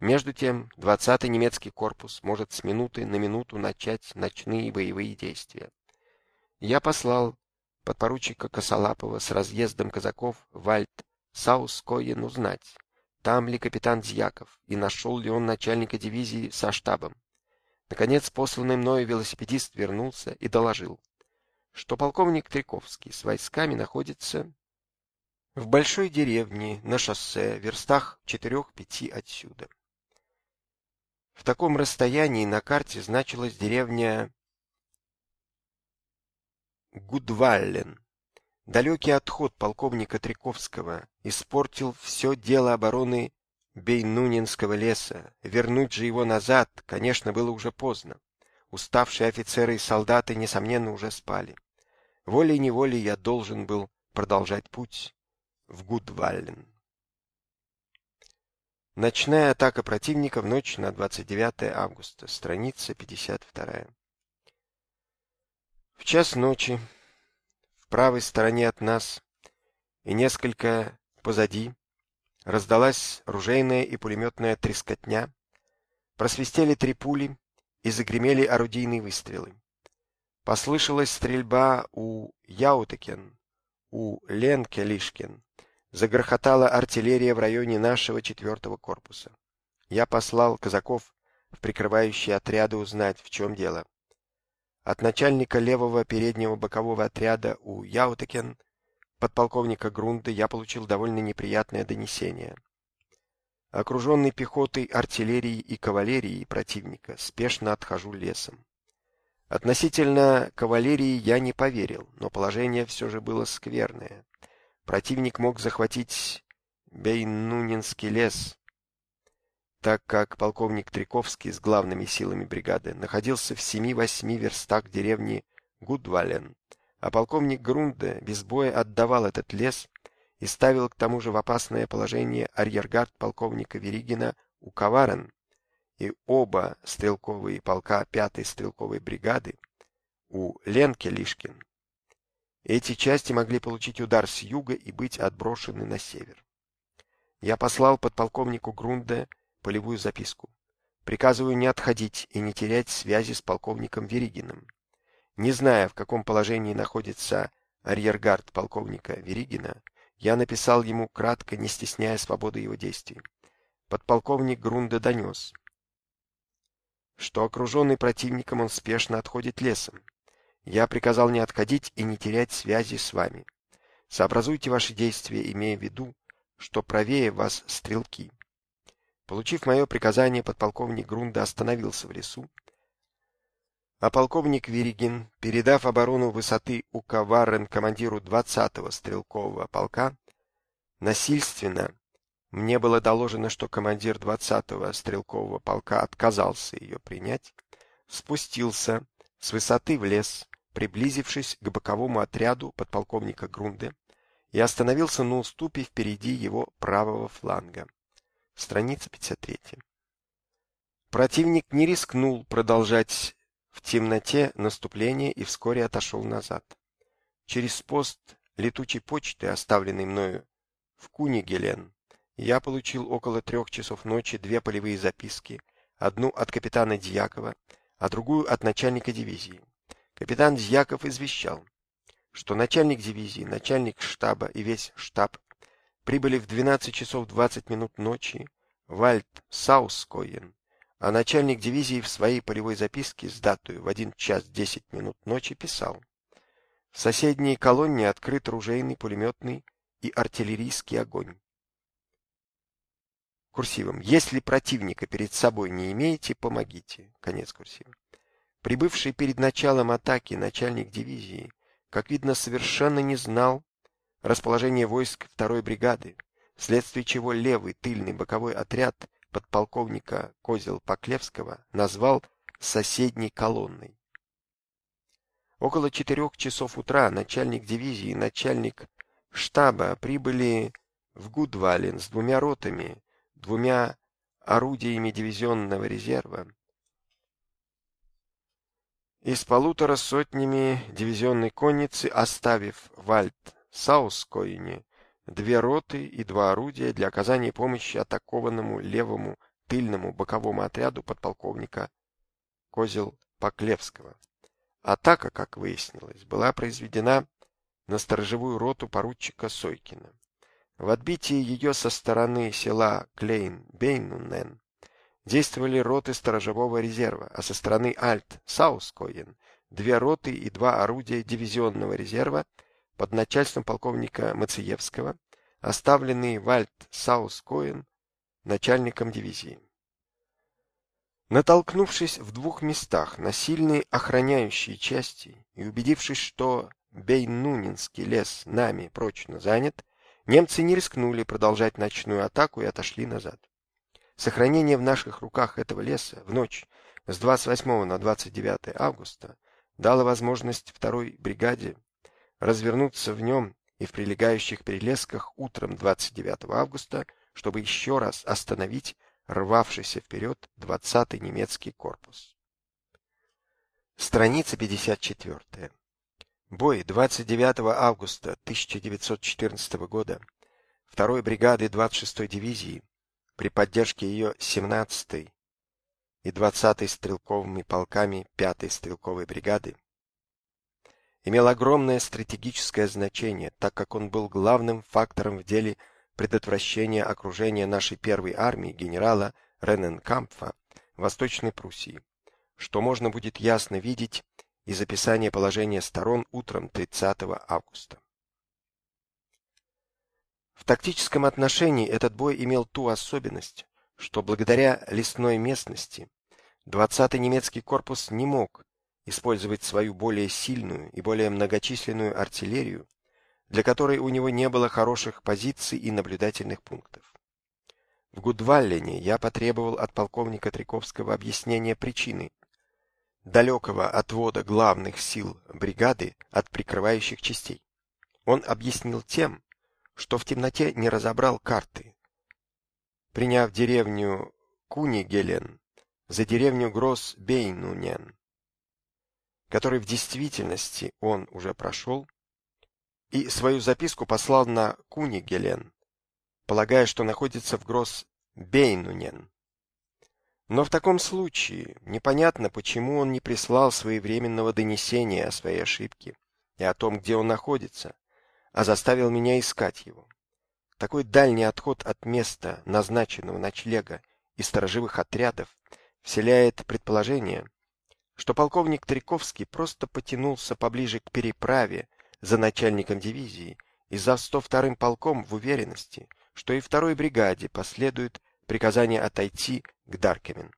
Между тем, 20-й немецкий корпус может с минуты на минуту начать ночные боевые действия. Я послал подпоручика Косолапова с разъездом казаков Вальд Саускоен узнать, там ли капитан Дьяков и нашел ли он начальника дивизии со штабом. Наконец, посланный мною велосипедист вернулся и доложил, что полковник Триковский с войсками находится в большой деревне на шоссе, в верстах четырех-пяти отсюда. В таком расстоянии на карте значилась деревня Гудваллен. Далекий отход полковника Триковского испортил все дело обороны Бейнунинского леса. Вернуть же его назад, конечно, было уже поздно. Уставшие офицеры и солдаты, несомненно, уже спали. Волей-неволей я должен был продолжать путь в Гудваллен. Ночная атака противника в ночь на 29 августа. Страница 52. В час ночи в правой стороне от нас и несколько позади раздалась ружейная и пулеметная трескотня, просвистели три пули и загремели орудийные выстрелы. Послышалась стрельба у Яутекен, у Ленкелишкен, загрохотала артиллерия в районе нашего четвертого корпуса. Я послал казаков в прикрывающие отряды узнать, в чем дело. От начальника левого переднего бокового отряда у Яутекен, подполковника Грунда, я получил довольно неприятное донесение. Окруженный пехотой, артиллерией и кавалерией противника, спешно отхожу лесом. Относительно кавалерии я не поверил, но положение все же было скверное. Противник мог захватить Бейнунинский лес, так как полковник Триковский с главными силами бригады находился в 7-8 верстах деревни Гудвален, а полковник Грунде без боя отдавал этот лес и ставил к тому же в опасное положение арьергард полковника Веригина у Коварен, и оба стрелковые полка 5-й стрелковой бригады у Ленке Лишкин. Эти части могли получить удар с юга и быть отброшены на север. Я послал подполковнику Грунде полевую записку. Приказываю не отходить и не терять связи с полковником Веригиным. Не зная, в каком положении находится арьергард полковника Веригина, я написал ему кратко, не стесняя свободы его действий. Подполковник Грунда донес, что окруженный противником он спешно отходит лесом. Я приказал не отходить и не терять связи с вами. Сообразуйте ваши действия, имея в виду, что правее вас стрелки. Получив мое приказание, подполковник Грунда остановился в лесу, а полковник Веригин, передав оборону высоты у Каварен командиру 20-го стрелкового полка, насильственно мне было доложено, что командир 20-го стрелкового полка отказался ее принять, спустился с высоты в лес, приблизившись к боковому отряду подполковника Грунде, и остановился на уступе впереди его правого фланга. Страница 53. Противник не рискнул продолжать в темноте наступление и вскоре отошел назад. Через пост летучей почты, оставленный мною в Кунигелен, я получил около трех часов ночи две полевые записки, одну от капитана Дьякова, а другую от начальника дивизии. Капитан Дьяков извещал, что начальник дивизии, начальник штаба и весь штаб прибыли в 12 часов 20 минут ночи в Альт-Саускоен, а начальник дивизии в своей полевой записке с датой в 1 час 10 минут ночи писал «В соседней колонне открыт ружейный, пулеметный и артиллерийский огонь. Курсивом. Если противника перед собой не имеете, помогите. Конец курсива. Прибывший перед началом атаки начальник дивизии, как видно, совершенно не знал расположение войск второй бригады, вследствие чего левый тыльный боковой отряд подполковника Козел-Поклевского назвал соседней колонной. Около четырех часов утра начальник дивизии и начальник штаба прибыли в Гудвален с двумя ротами, двумя орудиями дивизионного резерва и с полутора сотнями дивизионной конницы, оставив Вальд Саускоине две роты и два орудия для оказания помощи атакованному левому тыльному боковому отряду подполковника Козел Поклевского. Атака, как выяснилось, была произведена на сторожевую роту поручика Сойкина. В отбитии ее со стороны села Клейн-Бейнунен действовали роты сторожевого резерва, а со стороны Альт-Саускоен две роты и два орудия дивизионного резерва под начальством полковника Мациевского, оставленные в Альт-Саускоен начальником дивизии. Натолкнувшись в двух местах на сильные охраняющие части и убедившись, что Бейнунинский лес нами прочно занят, немцы не рискнули продолжать ночную атаку и отошли назад. Сохранение в наших руках этого леса в ночь с 28 на 29 августа дало возможность второй бригаде развернуться в нем и в прилегающих перелесках утром 29 августа, чтобы еще раз остановить рвавшийся вперед 20-й немецкий корпус. Страница 54. Бой 29 августа 1914 года второй бригады 26-й дивизии при поддержке ее 17-й и 20-й стрелковыми полками 5-й стрелковой бригады, имел огромное стратегическое значение, так как он был главным фактором в деле предотвращения окружения нашей первой армии генерала Рененкампфа в Восточной Пруссии, что можно будет ясно видеть из описания положения сторон утром 30 августа. В тактическом отношении этот бой имел ту особенность, что благодаря лесной местности 20-й немецкий корпус не мог использовать свою более сильную и более многочисленную артиллерию, для которой у него не было хороших позиций и наблюдательных пунктов. В Гудваллене я потребовал от полковника Триковского объяснения причины далекого отвода главных сил бригады от прикрывающих частей. Он объяснил тем, что в темноте не разобрал карты. Приняв деревню Кунигелен за деревню Гросс-Бейнунен, который в действительности он уже прошел, и свою записку послал на Кунигелен, полагая, что находится в Гросс-Бейнунен. Но в таком случае непонятно, почему он не прислал своевременного донесения о своей ошибке и о том, где он находится, а заставил меня искать его. Такой дальний отход от места назначенного ночлега и сторожевых отрядов вселяет предположение, что полковник Триковский просто потянулся поближе к переправе за начальником дивизии и за 102-м полком в уверенности, что и второй бригаде последует приказание отойти к Даркемен.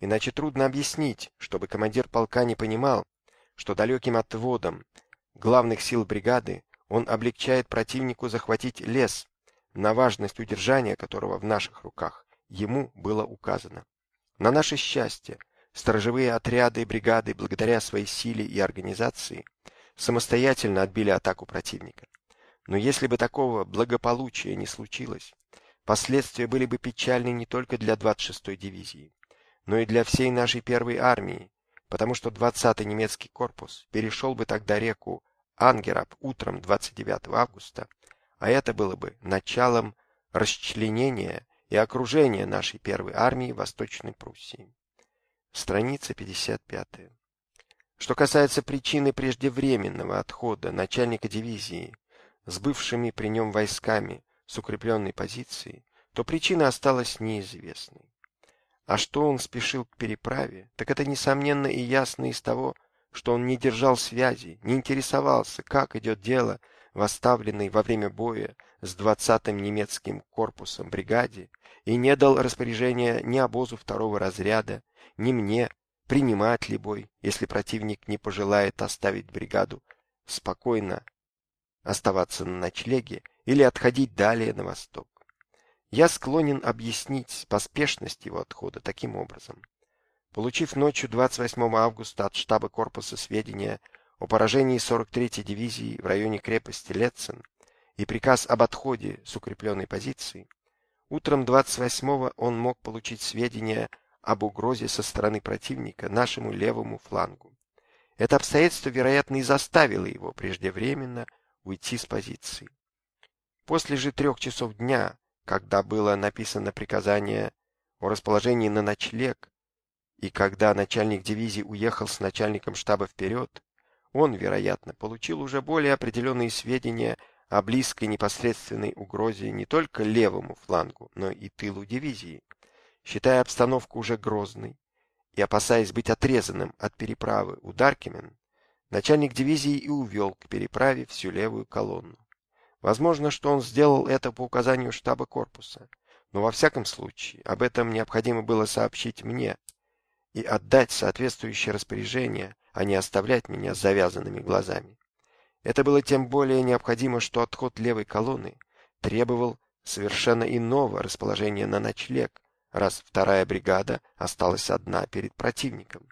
Иначе трудно объяснить, чтобы командир полка не понимал, что далеким отводом главных сил бригады он облегчает противнику захватить лес, на важность удержания которого в наших руках ему было указано. На наше счастье, сторожевые отряды и бригады, благодаря своей силе и организации, самостоятельно отбили атаку противника. Но если бы такого благополучия не случилось, последствия были бы печальны не только для 26-й дивизии, но и для всей нашей первой армии, потому что 20-й немецкий корпус перешел бы тогда реку Ангераб утром 29 августа, а это было бы началом расчленения и окружения нашей первой армии Восточной Пруссии. Страница 55. Что касается причины преждевременного отхода начальника дивизии с бывшими при нем войсками с укрепленной позицией, то причина осталась неизвестной. А что он спешил к переправе, так это несомненно и ясно из того, что он не держал связи, не интересовался, как идет дело в оставленной во время боя с 20-м немецким корпусом бригаде и не дал распоряжения ни обозу второго разряда, ни мне принимать ли бой, если противник не пожелает оставить бригаду спокойно оставаться на ночлеге или отходить далее на восток. Я склонен объяснить поспешность его отхода таким образом. Получив ночью 28 августа от штаба корпуса сведения о поражении 43-й дивизии в районе крепости Летцен и приказ об отходе с укрепленной позиции, утром 28-го он мог получить сведения об угрозе со стороны противника нашему левому флангу. Это обстоятельство, вероятно, и заставило его преждевременно уйти с позиции. После же трех часов дня, когда было написано приказание о расположении на ночлег, и когда начальник дивизии уехал с начальником штаба вперед, он, вероятно, получил уже более определенные сведения о близкой непосредственной угрозе не только левому флангу, но и тылу дивизии. Считая обстановку уже грозной и опасаясь быть отрезанным от переправы у Даркемен, начальник дивизии и увел к переправе всю левую колонну. Возможно, что он сделал это по указанию штаба корпуса, но во всяком случае об этом необходимо было сообщить мне и отдать соответствующее распоряжение, а не оставлять меня с завязанными глазами. Это было тем более необходимо, что отход левой колонны требовал совершенно иного расположения на ночлег, раз вторая бригада осталась одна перед противником.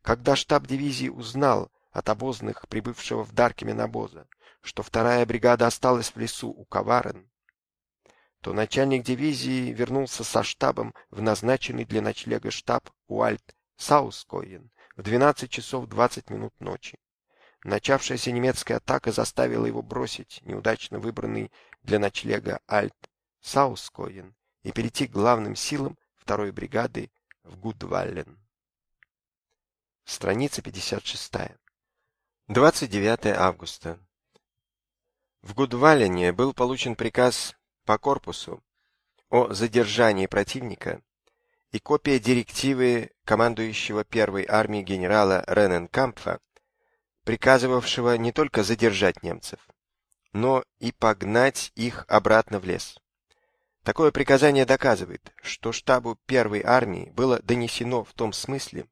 Когда штаб дивизии узнал от обозных, прибывшего в Даркемен обоза, что вторая бригада осталась в лесу у Коварен, то начальник дивизии вернулся со штабом в назначенный для ночлега штаб Уальт Саускоен в 12 часов 20 минут ночи. Начавшаяся немецкая атака заставила его бросить неудачно выбранный для ночлега Альт Саускоен и перейти к главным силам второй бригады в Гудваллен. Страница 56. 29 августа. В Гудвалене был получен приказ по корпусу о задержании противника и копия директивы командующего первой армией генерала Рененкампфа, приказывавшего не только задержать немцев, но и погнать их обратно в лес. Такое приказание доказывает, что штабу первой армии было донесено в том смысле,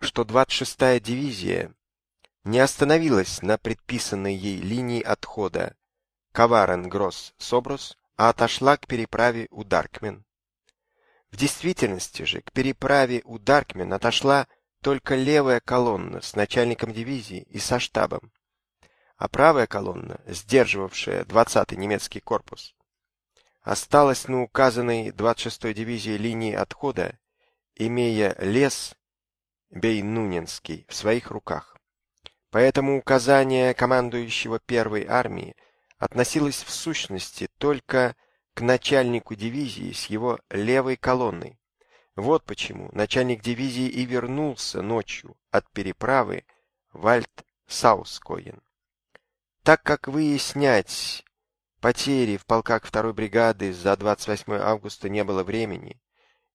что 26-я дивизия не остановилась на предписанной ей линии отхода Каварен-Гросс-Соброс, а отошла к переправе у Даркмен. В действительности же к переправе у Даркмен отошла только левая колонна с начальником дивизии и со штабом, а правая колонна, сдерживавшая 20-й немецкий корпус, осталась на указанной 26-й дивизии линии отхода, имея лес Бейнунинский в своих руках. Поэтому указание командующего первой армии относилось в сущности только к начальнику дивизии с его левой колонной. Вот почему начальник дивизии и вернулся ночью от переправы в Альт-Саускоен. Так как выяснять потери в полках второй бригады за 28 августа не было времени,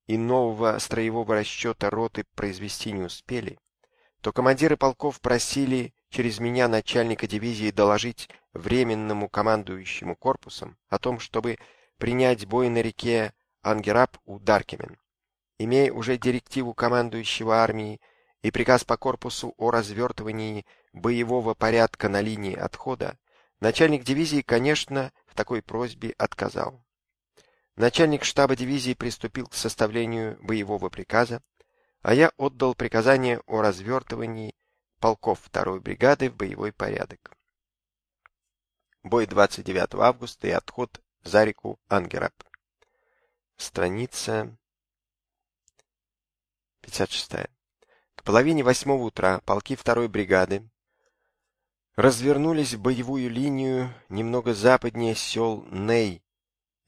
и нового строевого расчета роты произвести не успели, то командиры полков просили через меня начальника дивизии доложить временному командующему корпусом о том, чтобы принять бой на реке Ангераб у Даркемен. Имея уже директиву командующего армией и приказ по корпусу о развертывании боевого порядка на линии отхода, начальник дивизии, конечно, в такой просьбе отказал. Начальник штаба дивизии приступил к составлению боевого приказа, а я отдал приказание о развертывании полков второй бригады в боевой порядок. Бой 29 августа и отход за реку Ангераб. Страница 56. К половине восьмого утра полки второй бригады развернулись в боевую линию немного западнее сел Ней,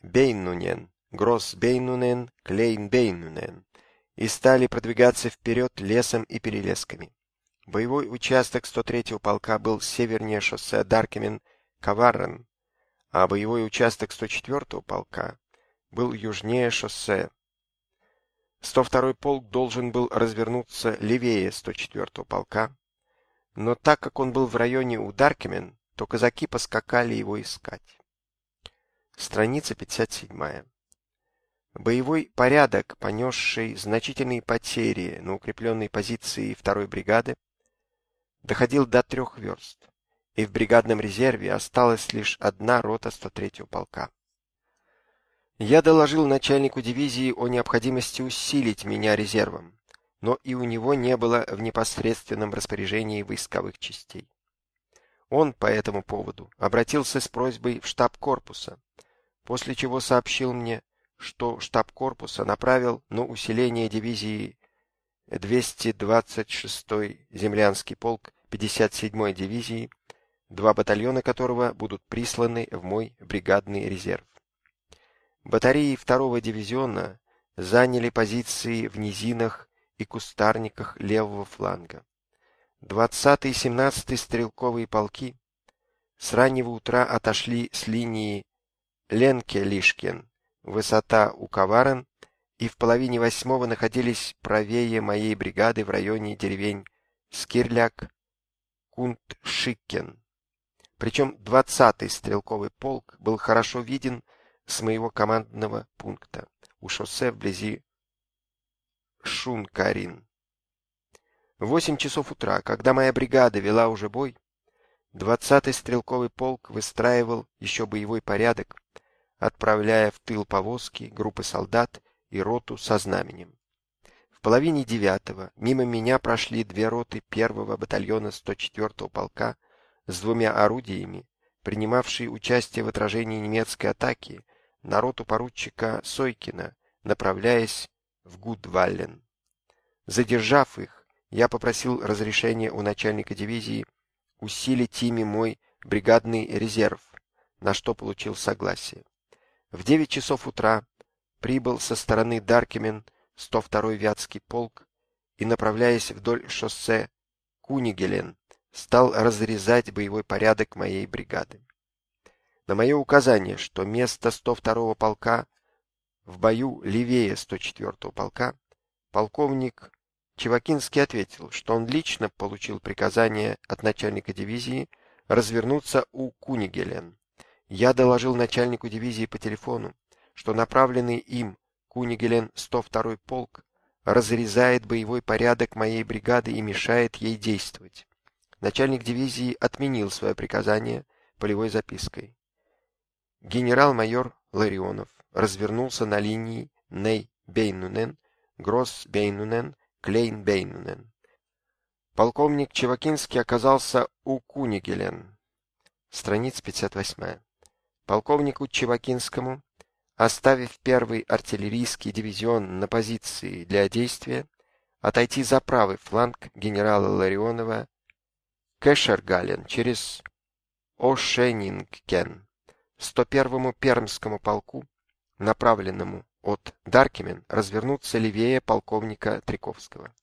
Бейнунен, Гросс-Бейнунен, Клейн-Бейнунен и стали продвигаться вперед лесом и перелесками. Боевой участок 103-го полка был севернее шоссе Даркемен-Каваррен, а боевой участок 104-го полка был южнее шоссе. 102-й полк должен был развернуться левее 104-го полка, но так как он был в районе у Даркемен, то казаки поскакали его искать. Страница 57. Боевой порядок, понесший значительные потери на укрепленной позиции второй бригады, доходил до трех верст, и в бригадном резерве осталась лишь одна рота 103-го полка. Я доложил начальнику дивизии о необходимости усилить меня резервом, но и у него не было в непосредственном распоряжении войсковых частей. Он по этому поводу обратился с просьбой в штаб корпуса, после чего сообщил мне, что штаб корпуса направил на усиление дивизии 226-й землянский полк 57-й дивизии, два батальона которого будут присланы в мой бригадный резерв. Батареи 2-го дивизиона заняли позиции в низинах и кустарниках левого фланга. 20-й и 17-й стрелковые полки с раннего утра отошли с линии Ленке-Лишкин, высота у Коварен, и в половине восьмого находились правее моей бригады в районе деревень Скирляк, Кунт-Шиккен. Причем 20-й стрелковый полк был хорошо виден с моего командного пункта у шоссе вблизи Шункарин. В восемь часов утра, когда моя бригада вела уже бой, 20-й стрелковый полк выстраивал еще боевой порядок, отправляя в тыл повозки, группы солдат и роту со знаменем. В половине девятого мимо меня прошли две роты первого батальона 104-го полка с двумя орудиями, принимавшие участие в отражении немецкой атаки на роту поручика Сойкина, направляясь в Гудваллен. Задержав их, я попросил разрешения у начальника дивизии усилить ими мой бригадный резерв, на что получил согласие. В девять часов утра прибыл со стороны Даркемен 102-й Вятский полк и, направляясь вдоль шоссе Кунигелен, стал разрезать боевой порядок моей бригады. На мое указание, что место 102-го полка в бою левее 104-го полка, полковник Чевакинский ответил, что он лично получил приказание от начальника дивизии развернуться у Кунигелен. Я доложил начальнику дивизии по телефону, что направленный им Кунигелен 102-й полк разрезает боевой порядок моей бригады и мешает ей действовать. Начальник дивизии отменил свое приказание полевой запиской. Генерал-майор Ларионов развернулся на линии Ней-Бейнунен, Гросс-Бейнунен, Клейн-Бейнунен. Полковник Чевакинский оказался у Кунигелен. Страница 58 полковнику Чевакинскому, оставив первый артиллерийский дивизион на позиции для действия, отойти за правый фланг генерала Ларионова Кэшергален через Ошенингкен, 101-му Пермскому полку, направленному от Даркемен, развернуться левее полковника Триковского.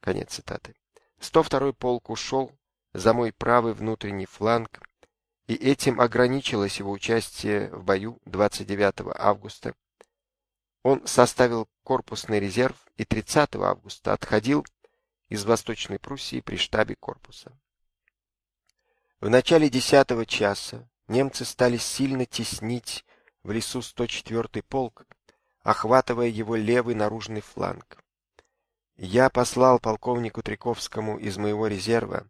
Конец цитаты. 102-й полк ушел за мой правый внутренний фланг, и этим ограничилось его участие в бою 29 августа. Он составил корпусный резерв и 30 августа отходил из Восточной Пруссии при штабе корпуса. В начале 10 часа немцы стали сильно теснить в лесу 104-й полк, охватывая его левый наружный фланг. Я послал полковнику Триковскому из моего резерва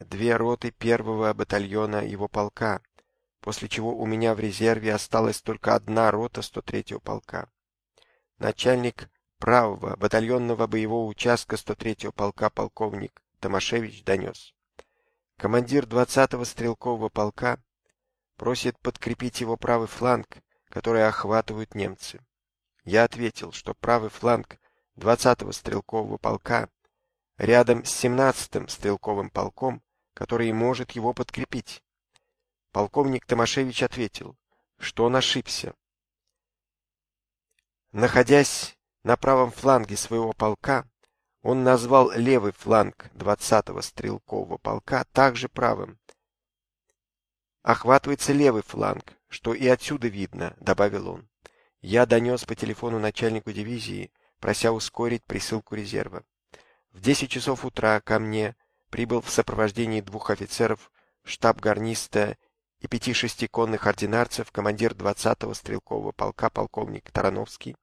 две роты первого батальона его полка, после чего у меня в резерве осталась только одна рота 103-го полка. Начальник правого батальонного боевого участка 103-го полка полковник Томашевич донес. Командир 20-го стрелкового полка просит подкрепить его правый фланг, который охватывают немцы. Я ответил, что правый фланг 20-го стрелкового полка рядом с 17-м стрелковым полком, который может его подкрепить. Полковник Томашевич ответил, что он ошибся. Находясь на правом фланге своего полка, он назвал левый фланг 20-го стрелкового полка также правым. Охватывается левый фланг, что и отсюда видно, добавил он. Я донес по телефону начальнику дивизии, прося ускорить присылку резерва. В 10 часов утра ко мне прибыл в сопровождении двух офицеров штаб гарниста и пяти-шести конных ординарцев командир 20-го стрелкового полка полковник Тарановский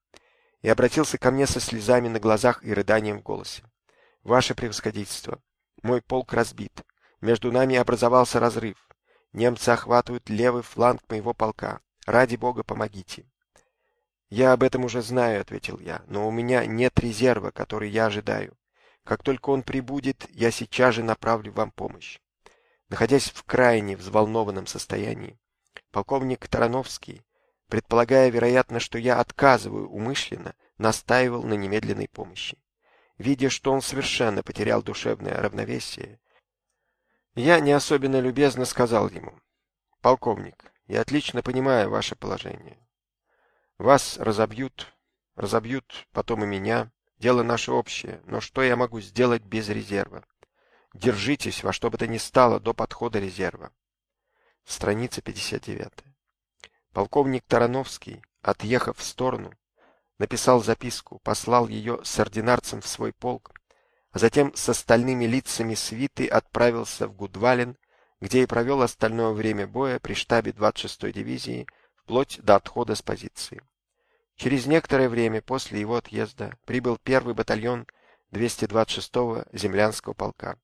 и обратился ко мне со слезами на глазах и рыданием в голосе. «Ваше превосходительство, мой полк разбит. Между нами образовался разрыв. Немцы охватывают левый фланг моего полка. Ради бога, помогите!» «Я об этом уже знаю», — ответил я, — «но у меня нет резерва, который я ожидаю. Как только он прибудет, я сейчас же направлю вам помощь». Находясь в крайне взволнованном состоянии, полковник Тарановский предполагая, вероятно, что я отказываю умышленно, настаивал на немедленной помощи. Видя, что он совершенно потерял душевное равновесие, я не особенно любезно сказал ему, «Полковник, я отлично понимаю ваше положение. Вас разобьют, разобьют потом и меня, дело наше общее, но что я могу сделать без резерва? Держитесь во что бы то ни стало до подхода резерва». Страница 59. Полковник Тарановский, отъехав в сторону, написал записку, послал ее с ординарцем в свой полк, а затем с остальными лицами свиты отправился в Гудвален, где и провел остальное время боя при штабе 26-й дивизии вплоть до отхода с позиции. Через некоторое время после его отъезда прибыл первый батальон 226-го землянского полка.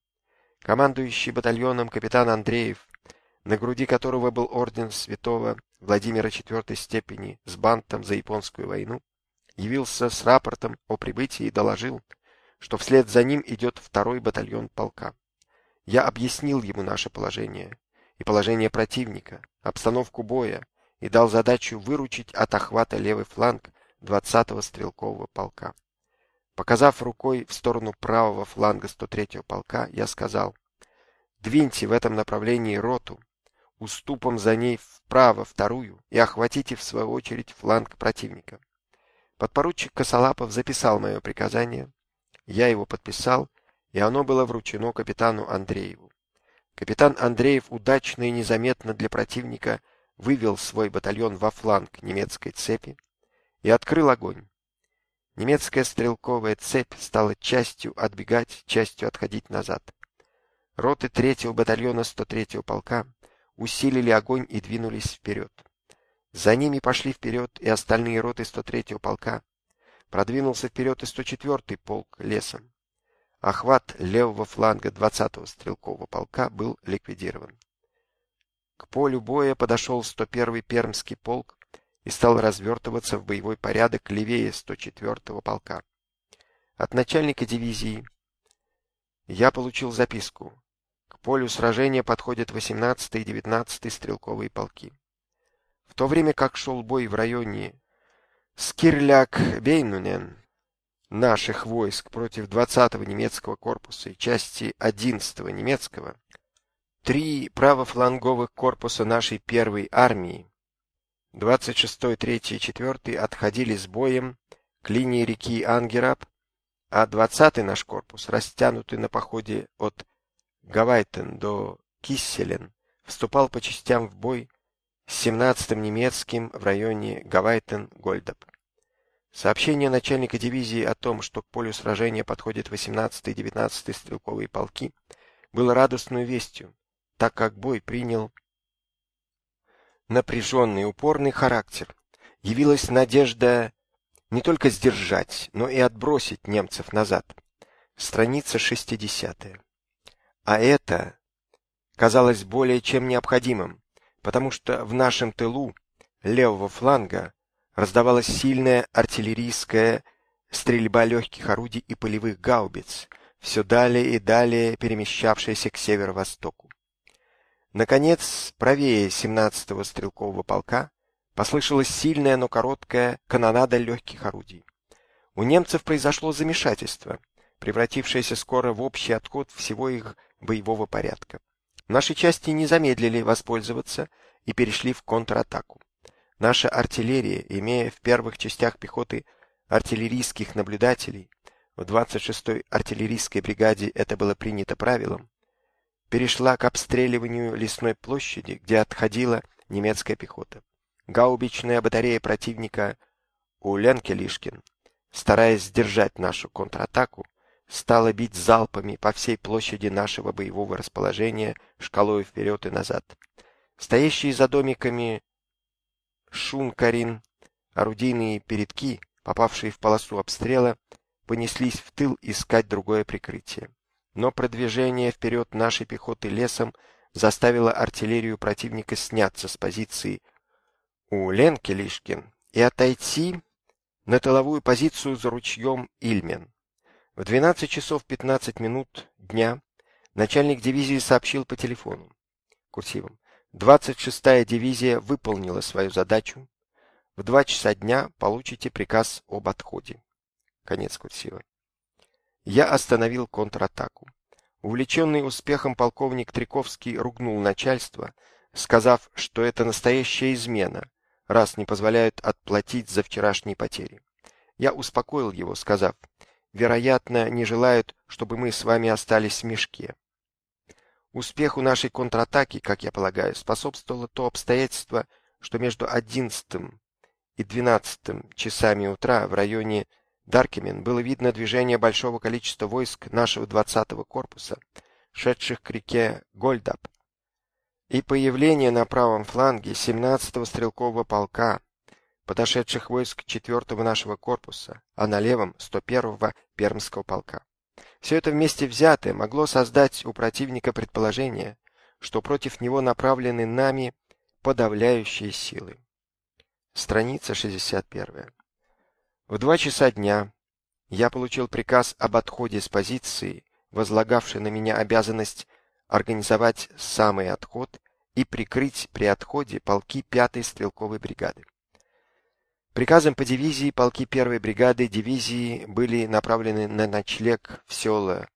Командующий батальоном капитан Андреев, на груди которого был орден святого Владимира IV степени с бантом за японскую войну, явился с рапортом о прибытии и доложил, что вслед за ним идет второй батальон полка. Я объяснил ему наше положение и положение противника, обстановку боя и дал задачу выручить от охвата левый фланг 20-го стрелкового полка. Показав рукой в сторону правого фланга 103-го полка, я сказал: "Двиньте в этом направлении роту уступом за ней вправо вторую и охватите в свою очередь фланг противника. Подпоручик Косолапов записал мое приказание, я его подписал, и оно было вручено капитану Андрееву. Капитан Андреев удачно и незаметно для противника вывел свой батальон во фланг немецкой цепи и открыл огонь. Немецкая стрелковая цепь стала частью отбегать, частью отходить назад. Роты третьего батальона 103-го полка усилили огонь и двинулись вперед. За ними пошли вперед и остальные роты 103-го полка. Продвинулся вперед и 104-й полк лесом. Охват левого фланга 20-го стрелкового полка был ликвидирован. К полю боя подошел 101-й Пермский полк и стал развертываться в боевой порядок левее 104-го полка. От начальника дивизии я получил записку полю сражения подходят 18 и 19 стрелковые полки. В то время как шел бой в районе Скирляк-Бейнунен наших войск против 20-го немецкого корпуса и части 11-го немецкого, три правофланговых корпуса нашей первой армии 26-й, 3-й и 4-й отходили с боем к линии реки Ангераб, а 20-й наш корпус, растянутый на походе от Гавайтен до Кисселен вступал по частям в бой с 17-м немецким в районе Гавайтен-Гольдап. Сообщение начальника дивизии о том, что к полю сражения подходят 18-й и 19-й стрелковые полки, было радостной вестью, так как бой принял напряженный, упорный характер. Явилась надежда не только сдержать, но и отбросить немцев назад. Страница 60. А это казалось более чем необходимым, потому что в нашем тылу левого фланга раздавалась сильная артиллерийская стрельба легких орудий и полевых гаубиц, все далее и далее перемещавшаяся к северо-востоку. Наконец, правее 17-го стрелкового полка послышалась сильная, но короткая канонада легких орудий. У немцев произошло замешательство, превратившееся скоро в общий отход всего их боевого порядка. Наши части не замедлили воспользоваться и перешли в контратаку. Наша артиллерия, имея в первых частях пехоты артиллерийских наблюдателей, в 26-й артиллерийской бригаде это было принято правилом, перешла к обстреливанию лесной площади, где отходила немецкая пехота. Гаубичная батарея противника у Ленкелишкин, стараясь сдержать нашу контратаку, стала бить залпами по всей площади нашего боевого расположения шкалой вперед и назад. Стоящие за домиками Шункарин, орудийные передки, попавшие в полосу обстрела, понеслись в тыл искать другое прикрытие. Но продвижение вперед нашей пехоты лесом заставило артиллерию противника сняться с позиции у Ленкелишкин и отойти на тыловую позицию за ручьем Ильмен. В 12 часов 15 минут дня начальник дивизии сообщил по телефону. Курсивом. 26-я дивизия выполнила свою задачу. В 2 часа дня получите приказ об отходе. Конец курсива. Я остановил контратаку. Увлеченный успехом полковник Триковский ругнул начальство, сказав, что это настоящая измена, раз не позволяют отплатить за вчерашние потери. Я успокоил его, сказав, вероятно, не желают, чтобы мы с вами остались в мешке. Успеху нашей контратаки, как я полагаю, способствовало то обстоятельство, что между 11 и 12 часами утра в районе Даркемен было видно движение большого количества войск нашего 20-го корпуса, шедших к реке Гольдап, и появление на правом фланге 17-го стрелкового полка, подошедших войск 4-го нашего корпуса, а на левом 101-го Пермского полка. Все это вместе взятое могло создать у противника предположение, что против него направлены нами подавляющие силы. Страница 61. В два часа дня я получил приказ об отходе с позиции, возлагавший на меня обязанность организовать самый отход и прикрыть при отходе полки 5-й стрелковой бригады. Приказом по дивизии полки первой бригады дивизии были направлены на ночлег в села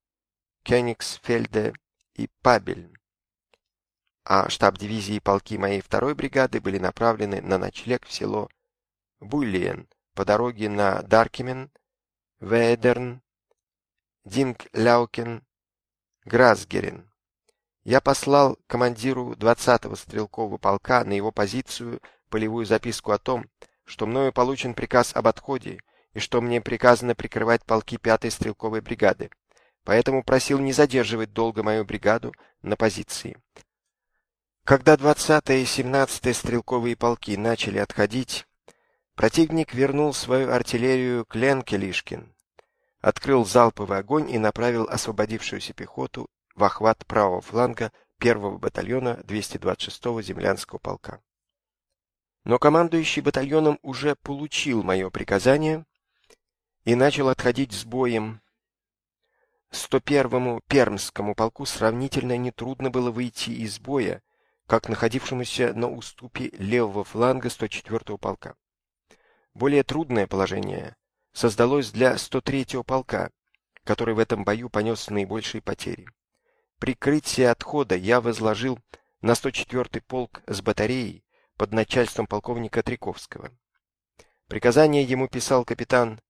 Кёнигсфельде и Пабель, а штаб дивизии полки моей второй бригады были направлены на ночлег в село Буйлиен по дороге на Даркемен, Вейдерн, Динг-Ляукен, Грасгерен. Я послал командиру 20-го стрелкового полка на его позицию полевую записку о том, что мною получен приказ об отходе и что мне приказано прикрывать полки 5-й стрелковой бригады. Поэтому просил не задерживать долго мою бригаду на позиции. Когда 20-я и 17-я стрелковые полки начали отходить, противник вернул свою артиллерию к Ленкелишкин, открыл залповый огонь и направил освободившуюся пехоту в охват правого фланга 1-го батальона 226-го землянского полка. Но командующий батальоном уже получил мое приказание и начал отходить с боем. 101-му Пермскому полку сравнительно нетрудно было выйти из боя, как находившемуся на уступе левого фланга 104-го полка. Более трудное положение создалось для 103-го полка, который в этом бою понес наибольшие потери. Прикрытие отхода я возложил на 104-й полк с батареей, под начальством полковника Триковского. Приказание ему писал капитан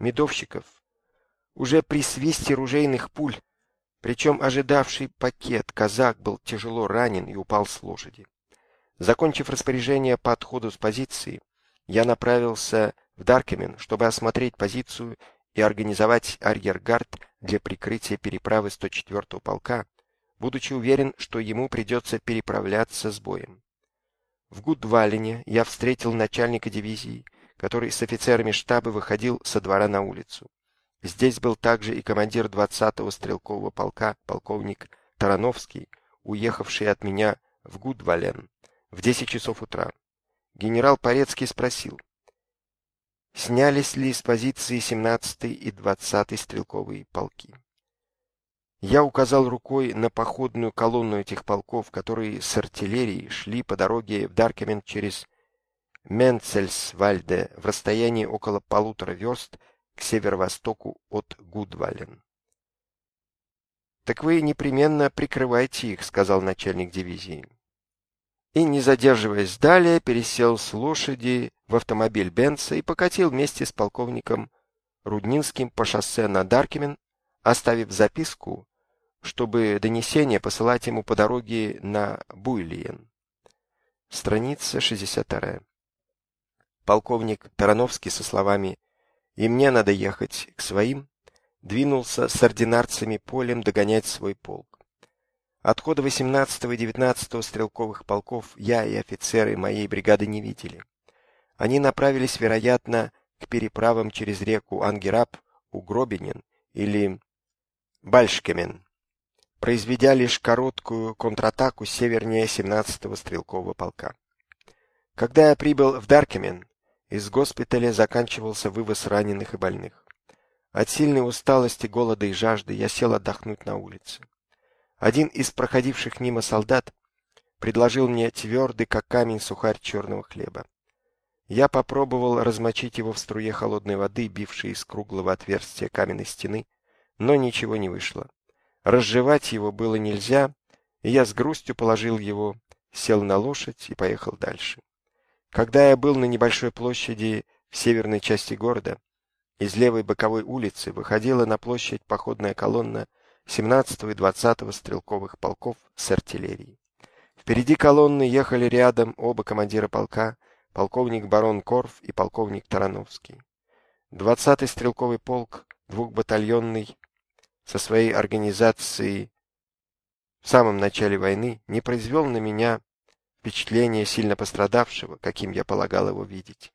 Медовщиков. Уже при свисте ружейных пуль Причем ожидавший пакет казак был тяжело ранен и упал с лошади. Закончив распоряжение по отходу с позиции, я направился в Даркемен, чтобы осмотреть позицию и организовать арьергард для прикрытия переправы 104-го полка, будучи уверен, что ему придется переправляться с боем. В Гудвалине я встретил начальника дивизии, который с офицерами штаба выходил со двора на улицу. Здесь был также и командир 20-го стрелкового полка, полковник Тарановский, уехавший от меня в Гудвален в 10 часов утра. Генерал Порецкий спросил, снялись ли с позиции 17-й и 20-й стрелковые полки. Я указал рукой на походную колонну этих полков, которые с артиллерией шли по дороге в Даркемен через Менцельсвальде в расстоянии около полутора верст к северо-востоку от Гудвален. «Так вы непременно прикрывайте их», — сказал начальник дивизии. И, не задерживаясь далее, пересел с лошади в автомобиль Бенца и покатил вместе с полковником Руднинским по шоссе на Даркемен, оставив записку, чтобы донесение посылать ему по дороге на Буйлиен. Страница 62. Полковник Тарановский со словами и мне надо ехать к своим, двинулся с ординарцами полем догонять свой полк. Отхода 18 и 19 стрелковых полков я и офицеры моей бригады не видели. Они направились, вероятно, к переправам через реку Ангераб у Гробинин или Бальшкемен, произведя лишь короткую контратаку севернее 17-го стрелкового полка. Когда я прибыл в Даркемен, из госпиталя заканчивался вывоз раненых и больных. От сильной усталости, голода и жажды я сел отдохнуть на улице. Один из проходивших мимо солдат предложил мне твердый, как камень, сухарь черного хлеба. Я попробовал размочить его в струе холодной воды, бившей из круглого отверстия каменной стены, но ничего не вышло. Разжевать его было нельзя, и я с грустью положил его, сел на лошадь и поехал дальше. Когда я был на небольшой площади в северной части города, из левой боковой улицы выходила на площадь походная колонна 17 и 20 стрелковых полков с артиллерией. Впереди колонны ехали рядом оба командира полка, полковник барон Корф и полковник Тарановский. 20-й стрелковый полк, двухбатальонный, со своей организацией в самом начале войны не произвел на меня впечатление сильно пострадавшего, каким я полагал его видеть.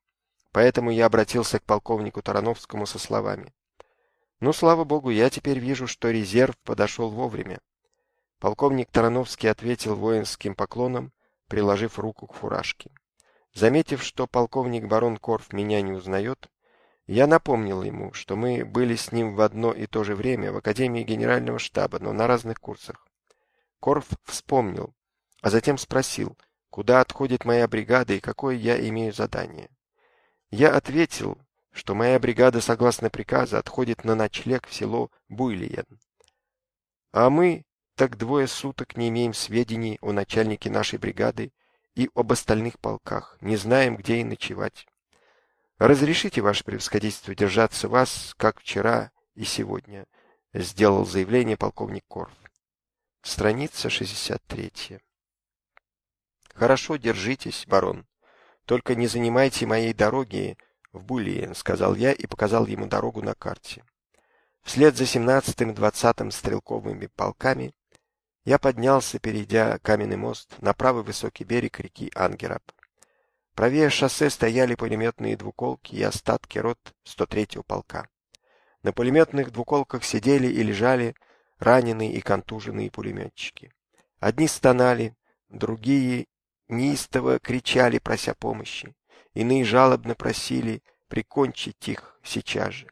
Поэтому я обратился к полковнику Тарановскому со словами. «Ну, слава богу, я теперь вижу, что резерв подошел вовремя». Полковник Тарановский ответил воинским поклоном, приложив руку к фуражке. Заметив, что полковник барон Корф меня не узнает, я напомнил ему, что мы были с ним в одно и то же время в Академии Генерального штаба, но на разных курсах. Корф вспомнил, а затем спросил, куда отходит моя бригада и какое я имею задание. Я ответил, что моя бригада, согласно приказу, отходит на ночлег в село Буйлиен. А мы так двое суток не имеем сведений о начальнике нашей бригады и об остальных полках, не знаем, где и ночевать. Разрешите, ваше превосходительство, держаться вас, как вчера и сегодня, сделал заявление полковник Корф. Страница 63. Хорошо, держитесь, барон. Только не занимайте моей дороги в Булиен, сказал я и показал ему дорогу на карте. Вслед за 17-м и 20-м стрелковыми полками я поднялся, перейдя каменный мост на правый высокий берег реки Ангераб. Правее шоссе стояли пулеметные двуколки и остатки рот 103-го полка. На пулеметных двуколках сидели и лежали раненые и контуженные пулеметчики. Одни стонали, другие неистово кричали, прося помощи. Иные жалобно просили прикончить их сейчас же.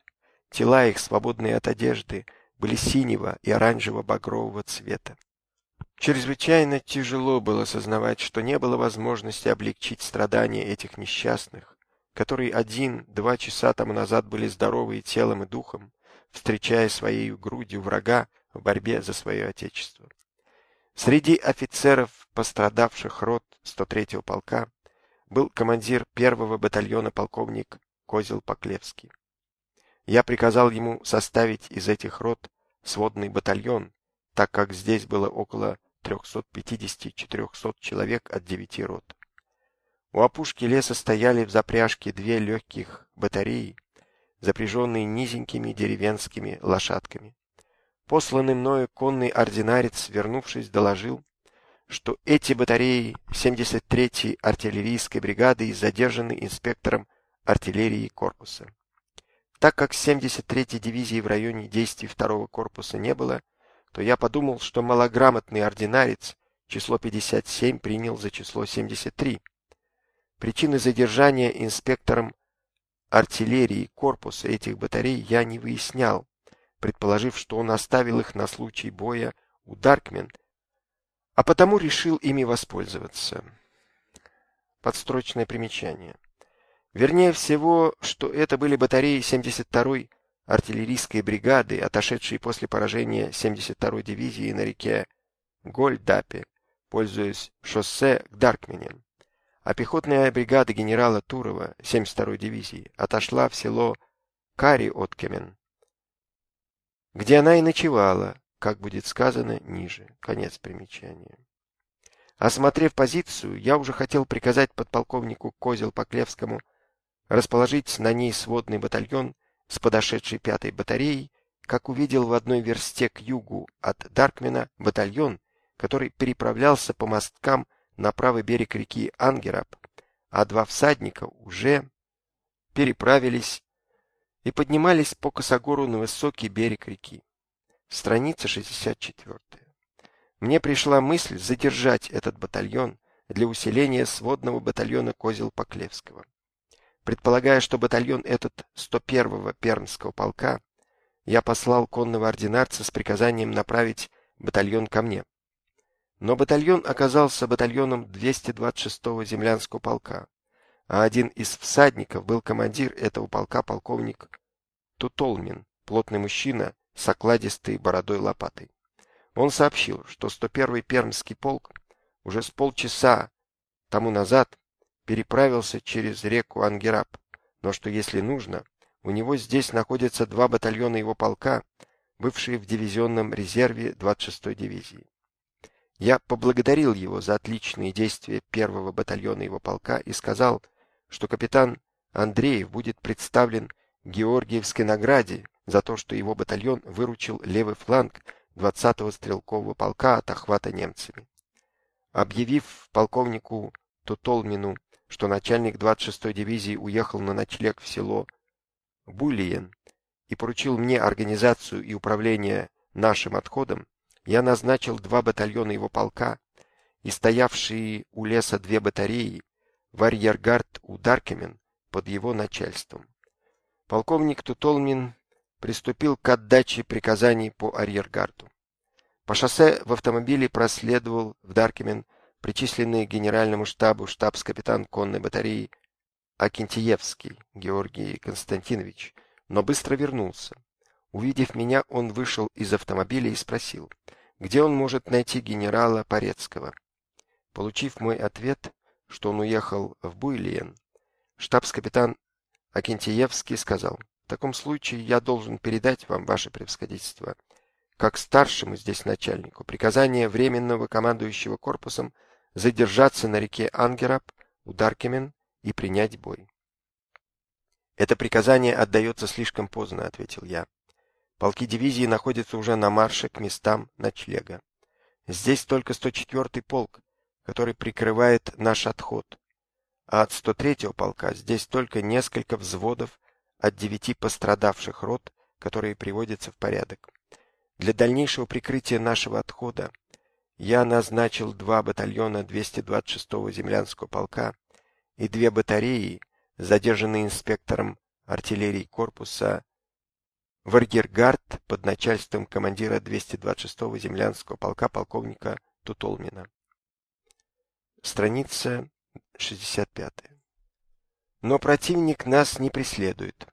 Тела их, свободные от одежды, были синего и оранжево-багрового цвета. Чрезвычайно тяжело было сознавать, что не было возможности облегчить страдания этих несчастных, которые один-два часа тому назад были здоровы и телом, и духом, встречая своей грудью врага в борьбе за свое отечество. Среди офицеров, пострадавших рот 103-го полка, был командир первого батальона полковник Козел Поклевский. Я приказал ему составить из этих рот сводный батальон, так как здесь было около 350-400 человек от девяти рот. У опушки леса стояли в запряжке две легких батареи, запряженные низенькими деревенскими лошадками. Посланный мною конный ординарец, вернувшись, доложил, что эти батареи 73-й артиллерийской бригады задержаны инспектором артиллерии корпуса. Так как 73-й дивизии в районе действий второго корпуса не было, то я подумал, что малограмотный ординарец число 57 принял за число 73. Причины задержания инспектором артиллерии корпуса этих батарей я не выяснял, предположив, что он оставил их на случай боя у Даркмен, а потому решил ими воспользоваться. Подстрочное примечание. Вернее всего, что это были батареи 72-й артиллерийской бригады, отошедшие после поражения 72-й дивизии на реке Гольдапе, пользуясь шоссе к Даркмене. А пехотная бригада генерала Турова 72-й дивизии отошла в село Кари-Откемен, где она и ночевала, как будет сказано ниже. Конец примечания. Осмотрев позицию, я уже хотел приказать подполковнику Козел-Поклевскому расположить на ней сводный батальон с подошедшей пятой батареей, как увидел в одной версте к югу от Даркмена батальон, который переправлялся по мосткам на правый берег реки Ангераб, а два всадника уже переправились и поднимались по косогору на высокий берег реки. Страница 64. Мне пришла мысль задержать этот батальон для усиления сводного батальона Козел-Поклевского. Предполагая, что батальон этот 101-го Пермского полка, я послал конного ординарца с приказанием направить батальон ко мне. Но батальон оказался батальоном 226-го землянского полка, а один из всадников был командир этого полка полковник Тутолмин, плотный мужчина с окладистой бородой лопатой. Он сообщил, что 101-й Пермский полк уже с полчаса тому назад переправился через реку Ангераб, но что если нужно, у него здесь находятся два батальона его полка, бывшие в дивизионном резерве 26-й дивизии. Я поблагодарил его за отличные действия первого батальона его полка и сказал, что капитан Андреев будет представлен Георгиевской награде за то, что его батальон выручил левый фланг 20-го стрелкового полка от охвата немцами. Объявив полковнику Тутолмину что начальник 26-й дивизии уехал на ночлег в село Булиен и поручил мне организацию и управление нашим отходом, я назначил два батальона его полка и стоявшие у леса две батареи в арьергард у Даркемен под его начальством. Полковник Тутолмин приступил к отдаче приказаний по арьергарду. По шоссе в автомобиле проследовал в Даркемен причисленный к генеральному штабу штабс-капитан конной батареи Акинтиевский Георгий Константинович, но быстро вернулся. Увидев меня, он вышел из автомобиля и спросил, где он может найти генерала Порецкого. Получив мой ответ, что он уехал в Буйлиен, штабс-капитан Акинтиевский сказал, «В таком случае я должен передать вам, ваше превосходительство, как старшему здесь начальнику, приказание временного командующего корпусом задержаться на реке Ангераб у Даркемен и принять бой. Это приказание отдается слишком поздно, ответил я. Полки дивизии находятся уже на марше к местам ночлега. Здесь только 104-й полк, который прикрывает наш отход. А от 103-го полка здесь только несколько взводов от девяти пострадавших рот, которые приводятся в порядок. Для дальнейшего прикрытия нашего отхода я назначил два батальона 226-го землянского полка и две батареи, задержанные инспектором артиллерии корпуса в арьергард под начальством командира 226-го землянского полка полковника Тутолмина. Страница 65. Но противник нас не преследует.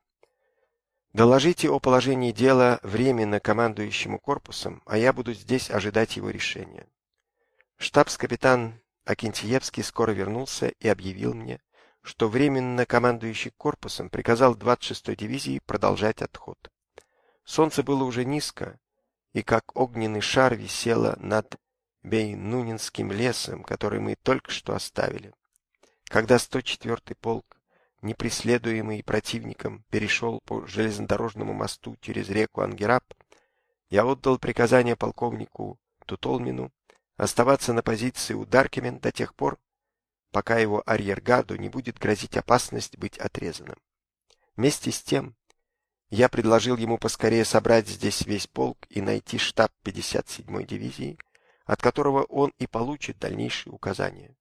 Доложите о положении дела временно командующему корпусом, а я буду здесь ожидать его решения. Штабс-капитан Акинтиевский скоро вернулся и объявил мне, что временно командующий корпусом приказал 26-й дивизии продолжать отход. Солнце было уже низко, и как огненный шар висела над Бейнунинским лесом, который мы только что оставили. Когда 104-й полк, непреследуемый противником, перешел по железнодорожному мосту через реку Ангераб, я отдал приказание полковнику Тутолмину оставаться на позиции у Даркемен до тех пор, пока его арьергарду не будет грозить опасность быть отрезанным. Вместе с тем, я предложил ему поскорее собрать здесь весь полк и найти штаб 57-й дивизии, от которого он и получит дальнейшие указания.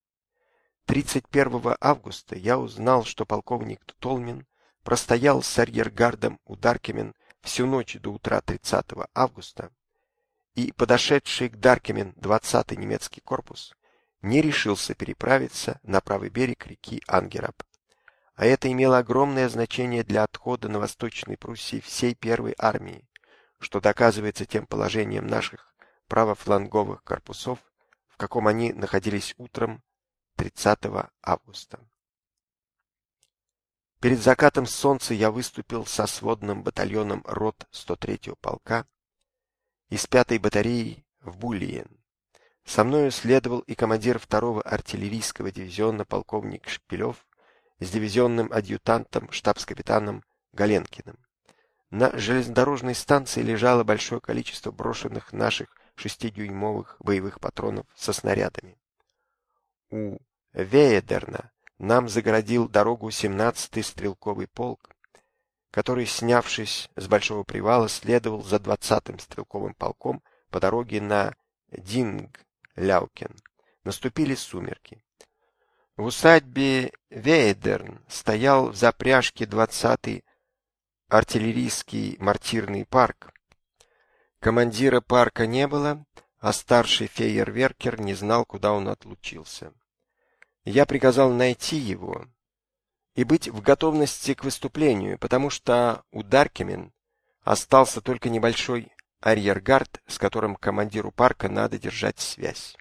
31 августа я узнал, что полковник Толмин простоял с арьергардом у Даркемен всю ночь до утра 30 августа, и подошедший к Даркемен 20-й немецкий корпус не решился переправиться на правый берег реки Ангераб. А это имело огромное значение для отхода на Восточной Пруссии всей первой армии, что доказывается тем положением наших правофланговых корпусов, в каком они находились утром 30 августа. Перед закатом солнца я выступил со сводным батальоном рот 103-го полка из 5-й батареи в Буллиен. Со мною следовал и командир 2-го артиллерийского дивизиона полковник Шпилев с дивизионным адъютантом штабс-капитаном Галенкиным. На железнодорожной станции лежало большое количество брошенных наших шестидюймовых боевых патронов со снарядами. У Веедерна нам загородил дорогу 17-й стрелковый полк, который, снявшись с большого привала, следовал за 20-м стрелковым полком по дороге на Динг-Ляукен. Наступили сумерки. В усадьбе Вейдерн стоял в запряжке 20-й артиллерийский мортирный парк. Командира парка не было, а старший фейерверкер не знал, куда он отлучился. Я приказал найти его и быть в готовности к выступлению, потому что у Даркемен остался только небольшой арьергард, с которым командиру парка надо держать связь.